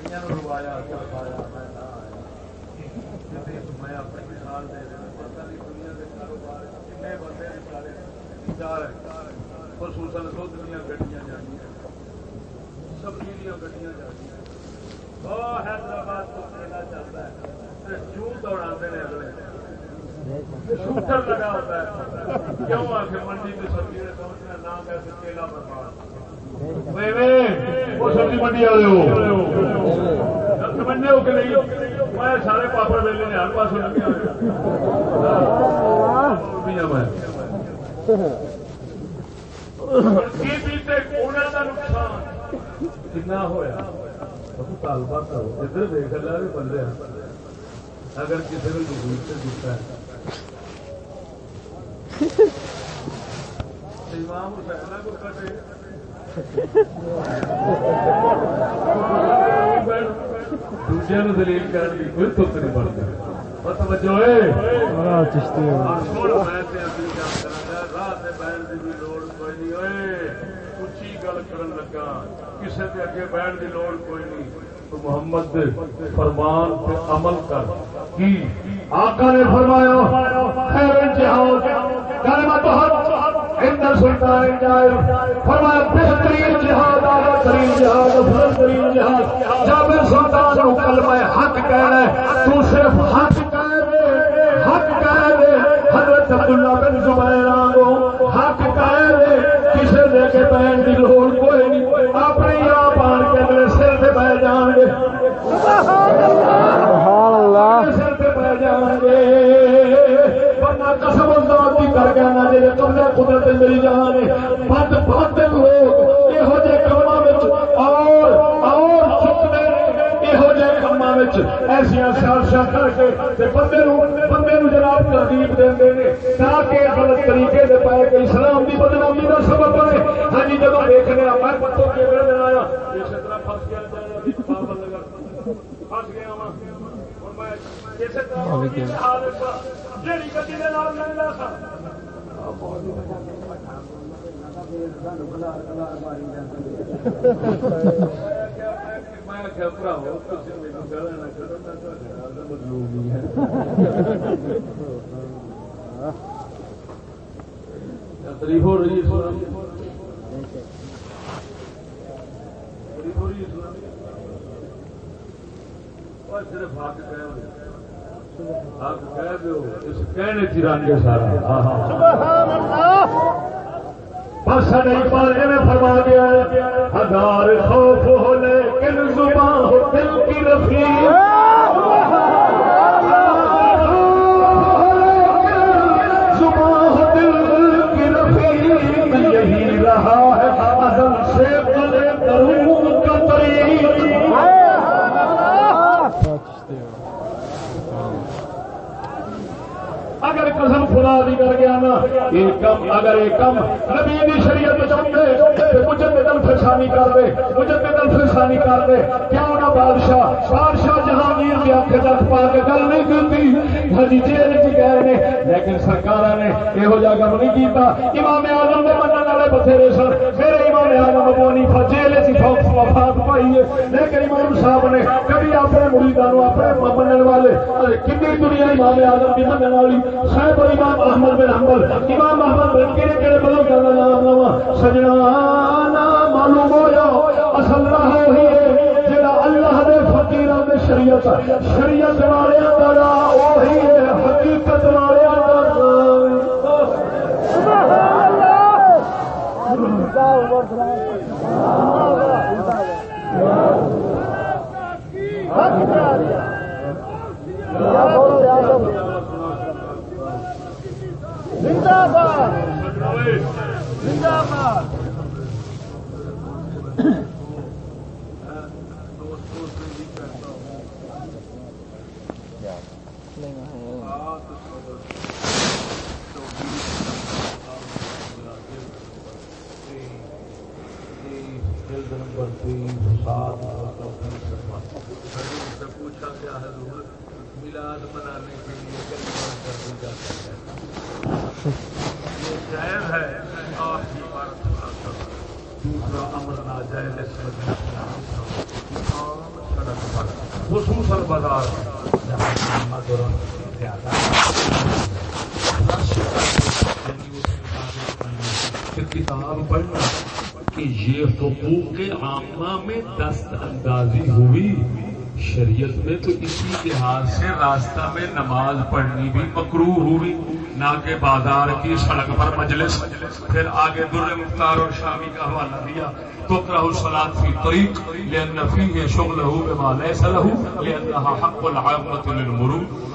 کئی دنیا بندے گڈیاں سبزی دیا گڈیاں حیدرآباد کو میلہ چلتا ہے چو دوڑا اگلے شوٹر لگا ہوتا ہے کیوں آ کے منڈی میں سبزی نے پہنچنا نہ کیسے کیلا برباد وہ سبزی منڈی والے ہو۔ سمجھنے ہو کہ نہیں؟ میں سارے پاپڑ ویلے نے ہر پاس نقصان ہوا طالبہ کرو ادھر دیکھ بھی بندے اگر کسی نے سے ہے امام حسین کو کٹے دوسرے دلیل کرنے کی کوئی تک نہیں بڑھتی توجہ چشتی کسی کے اگے بہن کی لوڑ کوئی نہیں محمد فرمان پہ عمل کر کی آقا نے فرمایا خیر حق اندر سلطان جائے۔ فرمایا، بہترین جہاد آگا ترین جہاد افضل ترین جہاد۔ جب سلطان کو کلمہ حق کہنا ہے، تو صرف حق کر کے نہ جے قبضہ قدرت میری ہے بد بد لوگ یہو وچ اور اور یہو سازشاں کر کے بندے بندے جناب ترغیب دیندے نے تاکہ غلط طریقے دے پائے کہ اسلام دی بدنامی دا سبب بنے ہاں جی جدوں دیکھنے میں پتو کیڑے دن آیا گیا میں صرف حق کہہ دو حق کہہ دو اس کہنے رنگ سارا۔ ہاں ہاں۔ فرما دیا ہزار خوف ہو لیکن زبان ہو دل کی رفیع خدا دی کر گیا نا۔ یہ کم اگر یہ کم نبی دی شریعت چاہتے تو مجھے کر دے مجھے دل فرسانی کر دے۔ کیوں نہ بادشاہ بادشاہ جہانگیر کی آنکھ تک پا کے گل نہیں کرتی ہجی ہاں جیل چ گئے نے، لیکن سرکار نے یہو جہ کم نہیں کیتا۔ امام آزم کے منع والے بتھیرے سن، میرے امام آزم ابو حنیفہ جیل چ وفات پائی ہے۔ لیکن امام صاحب نے کبھی اپنے مریداں اپنے منن کتنی دنیا امام آزم کی منن والی صاحب امام احمد بن حنبل، امام احمد بن کیڑے کیڑے بدل کر نام لوا سجنا نا معلوم ہویا، اصل راہ وہی ہے جڑا اللہ دے فقیراں دے شریعت شریعت والے دا راہ وہی ہے حقیقت والے دا پوچھا کیا ہے میلاد منانے کے لیے کر دی جا سکتا ہے یہ جائز ہے اور دوسرا امر ناجائز اس سڑک پر خصوصاً بازار کتاب پڑھنا کہ یہ حقوق کے عامہ میں دست اندازی ہوئی شریعت میں تو اسی لحاظ سے راستہ میں نماز پڑھنی بھی مکرو ہوئی نہ کہ بازار کی سڑک پر مجلس، پھر آگے در مختار اور شامی کا حوالہ دیا تو کرہ سلاد فی طریق لین فی شغل ہو بما لیس لہو لین حق العامت للمرور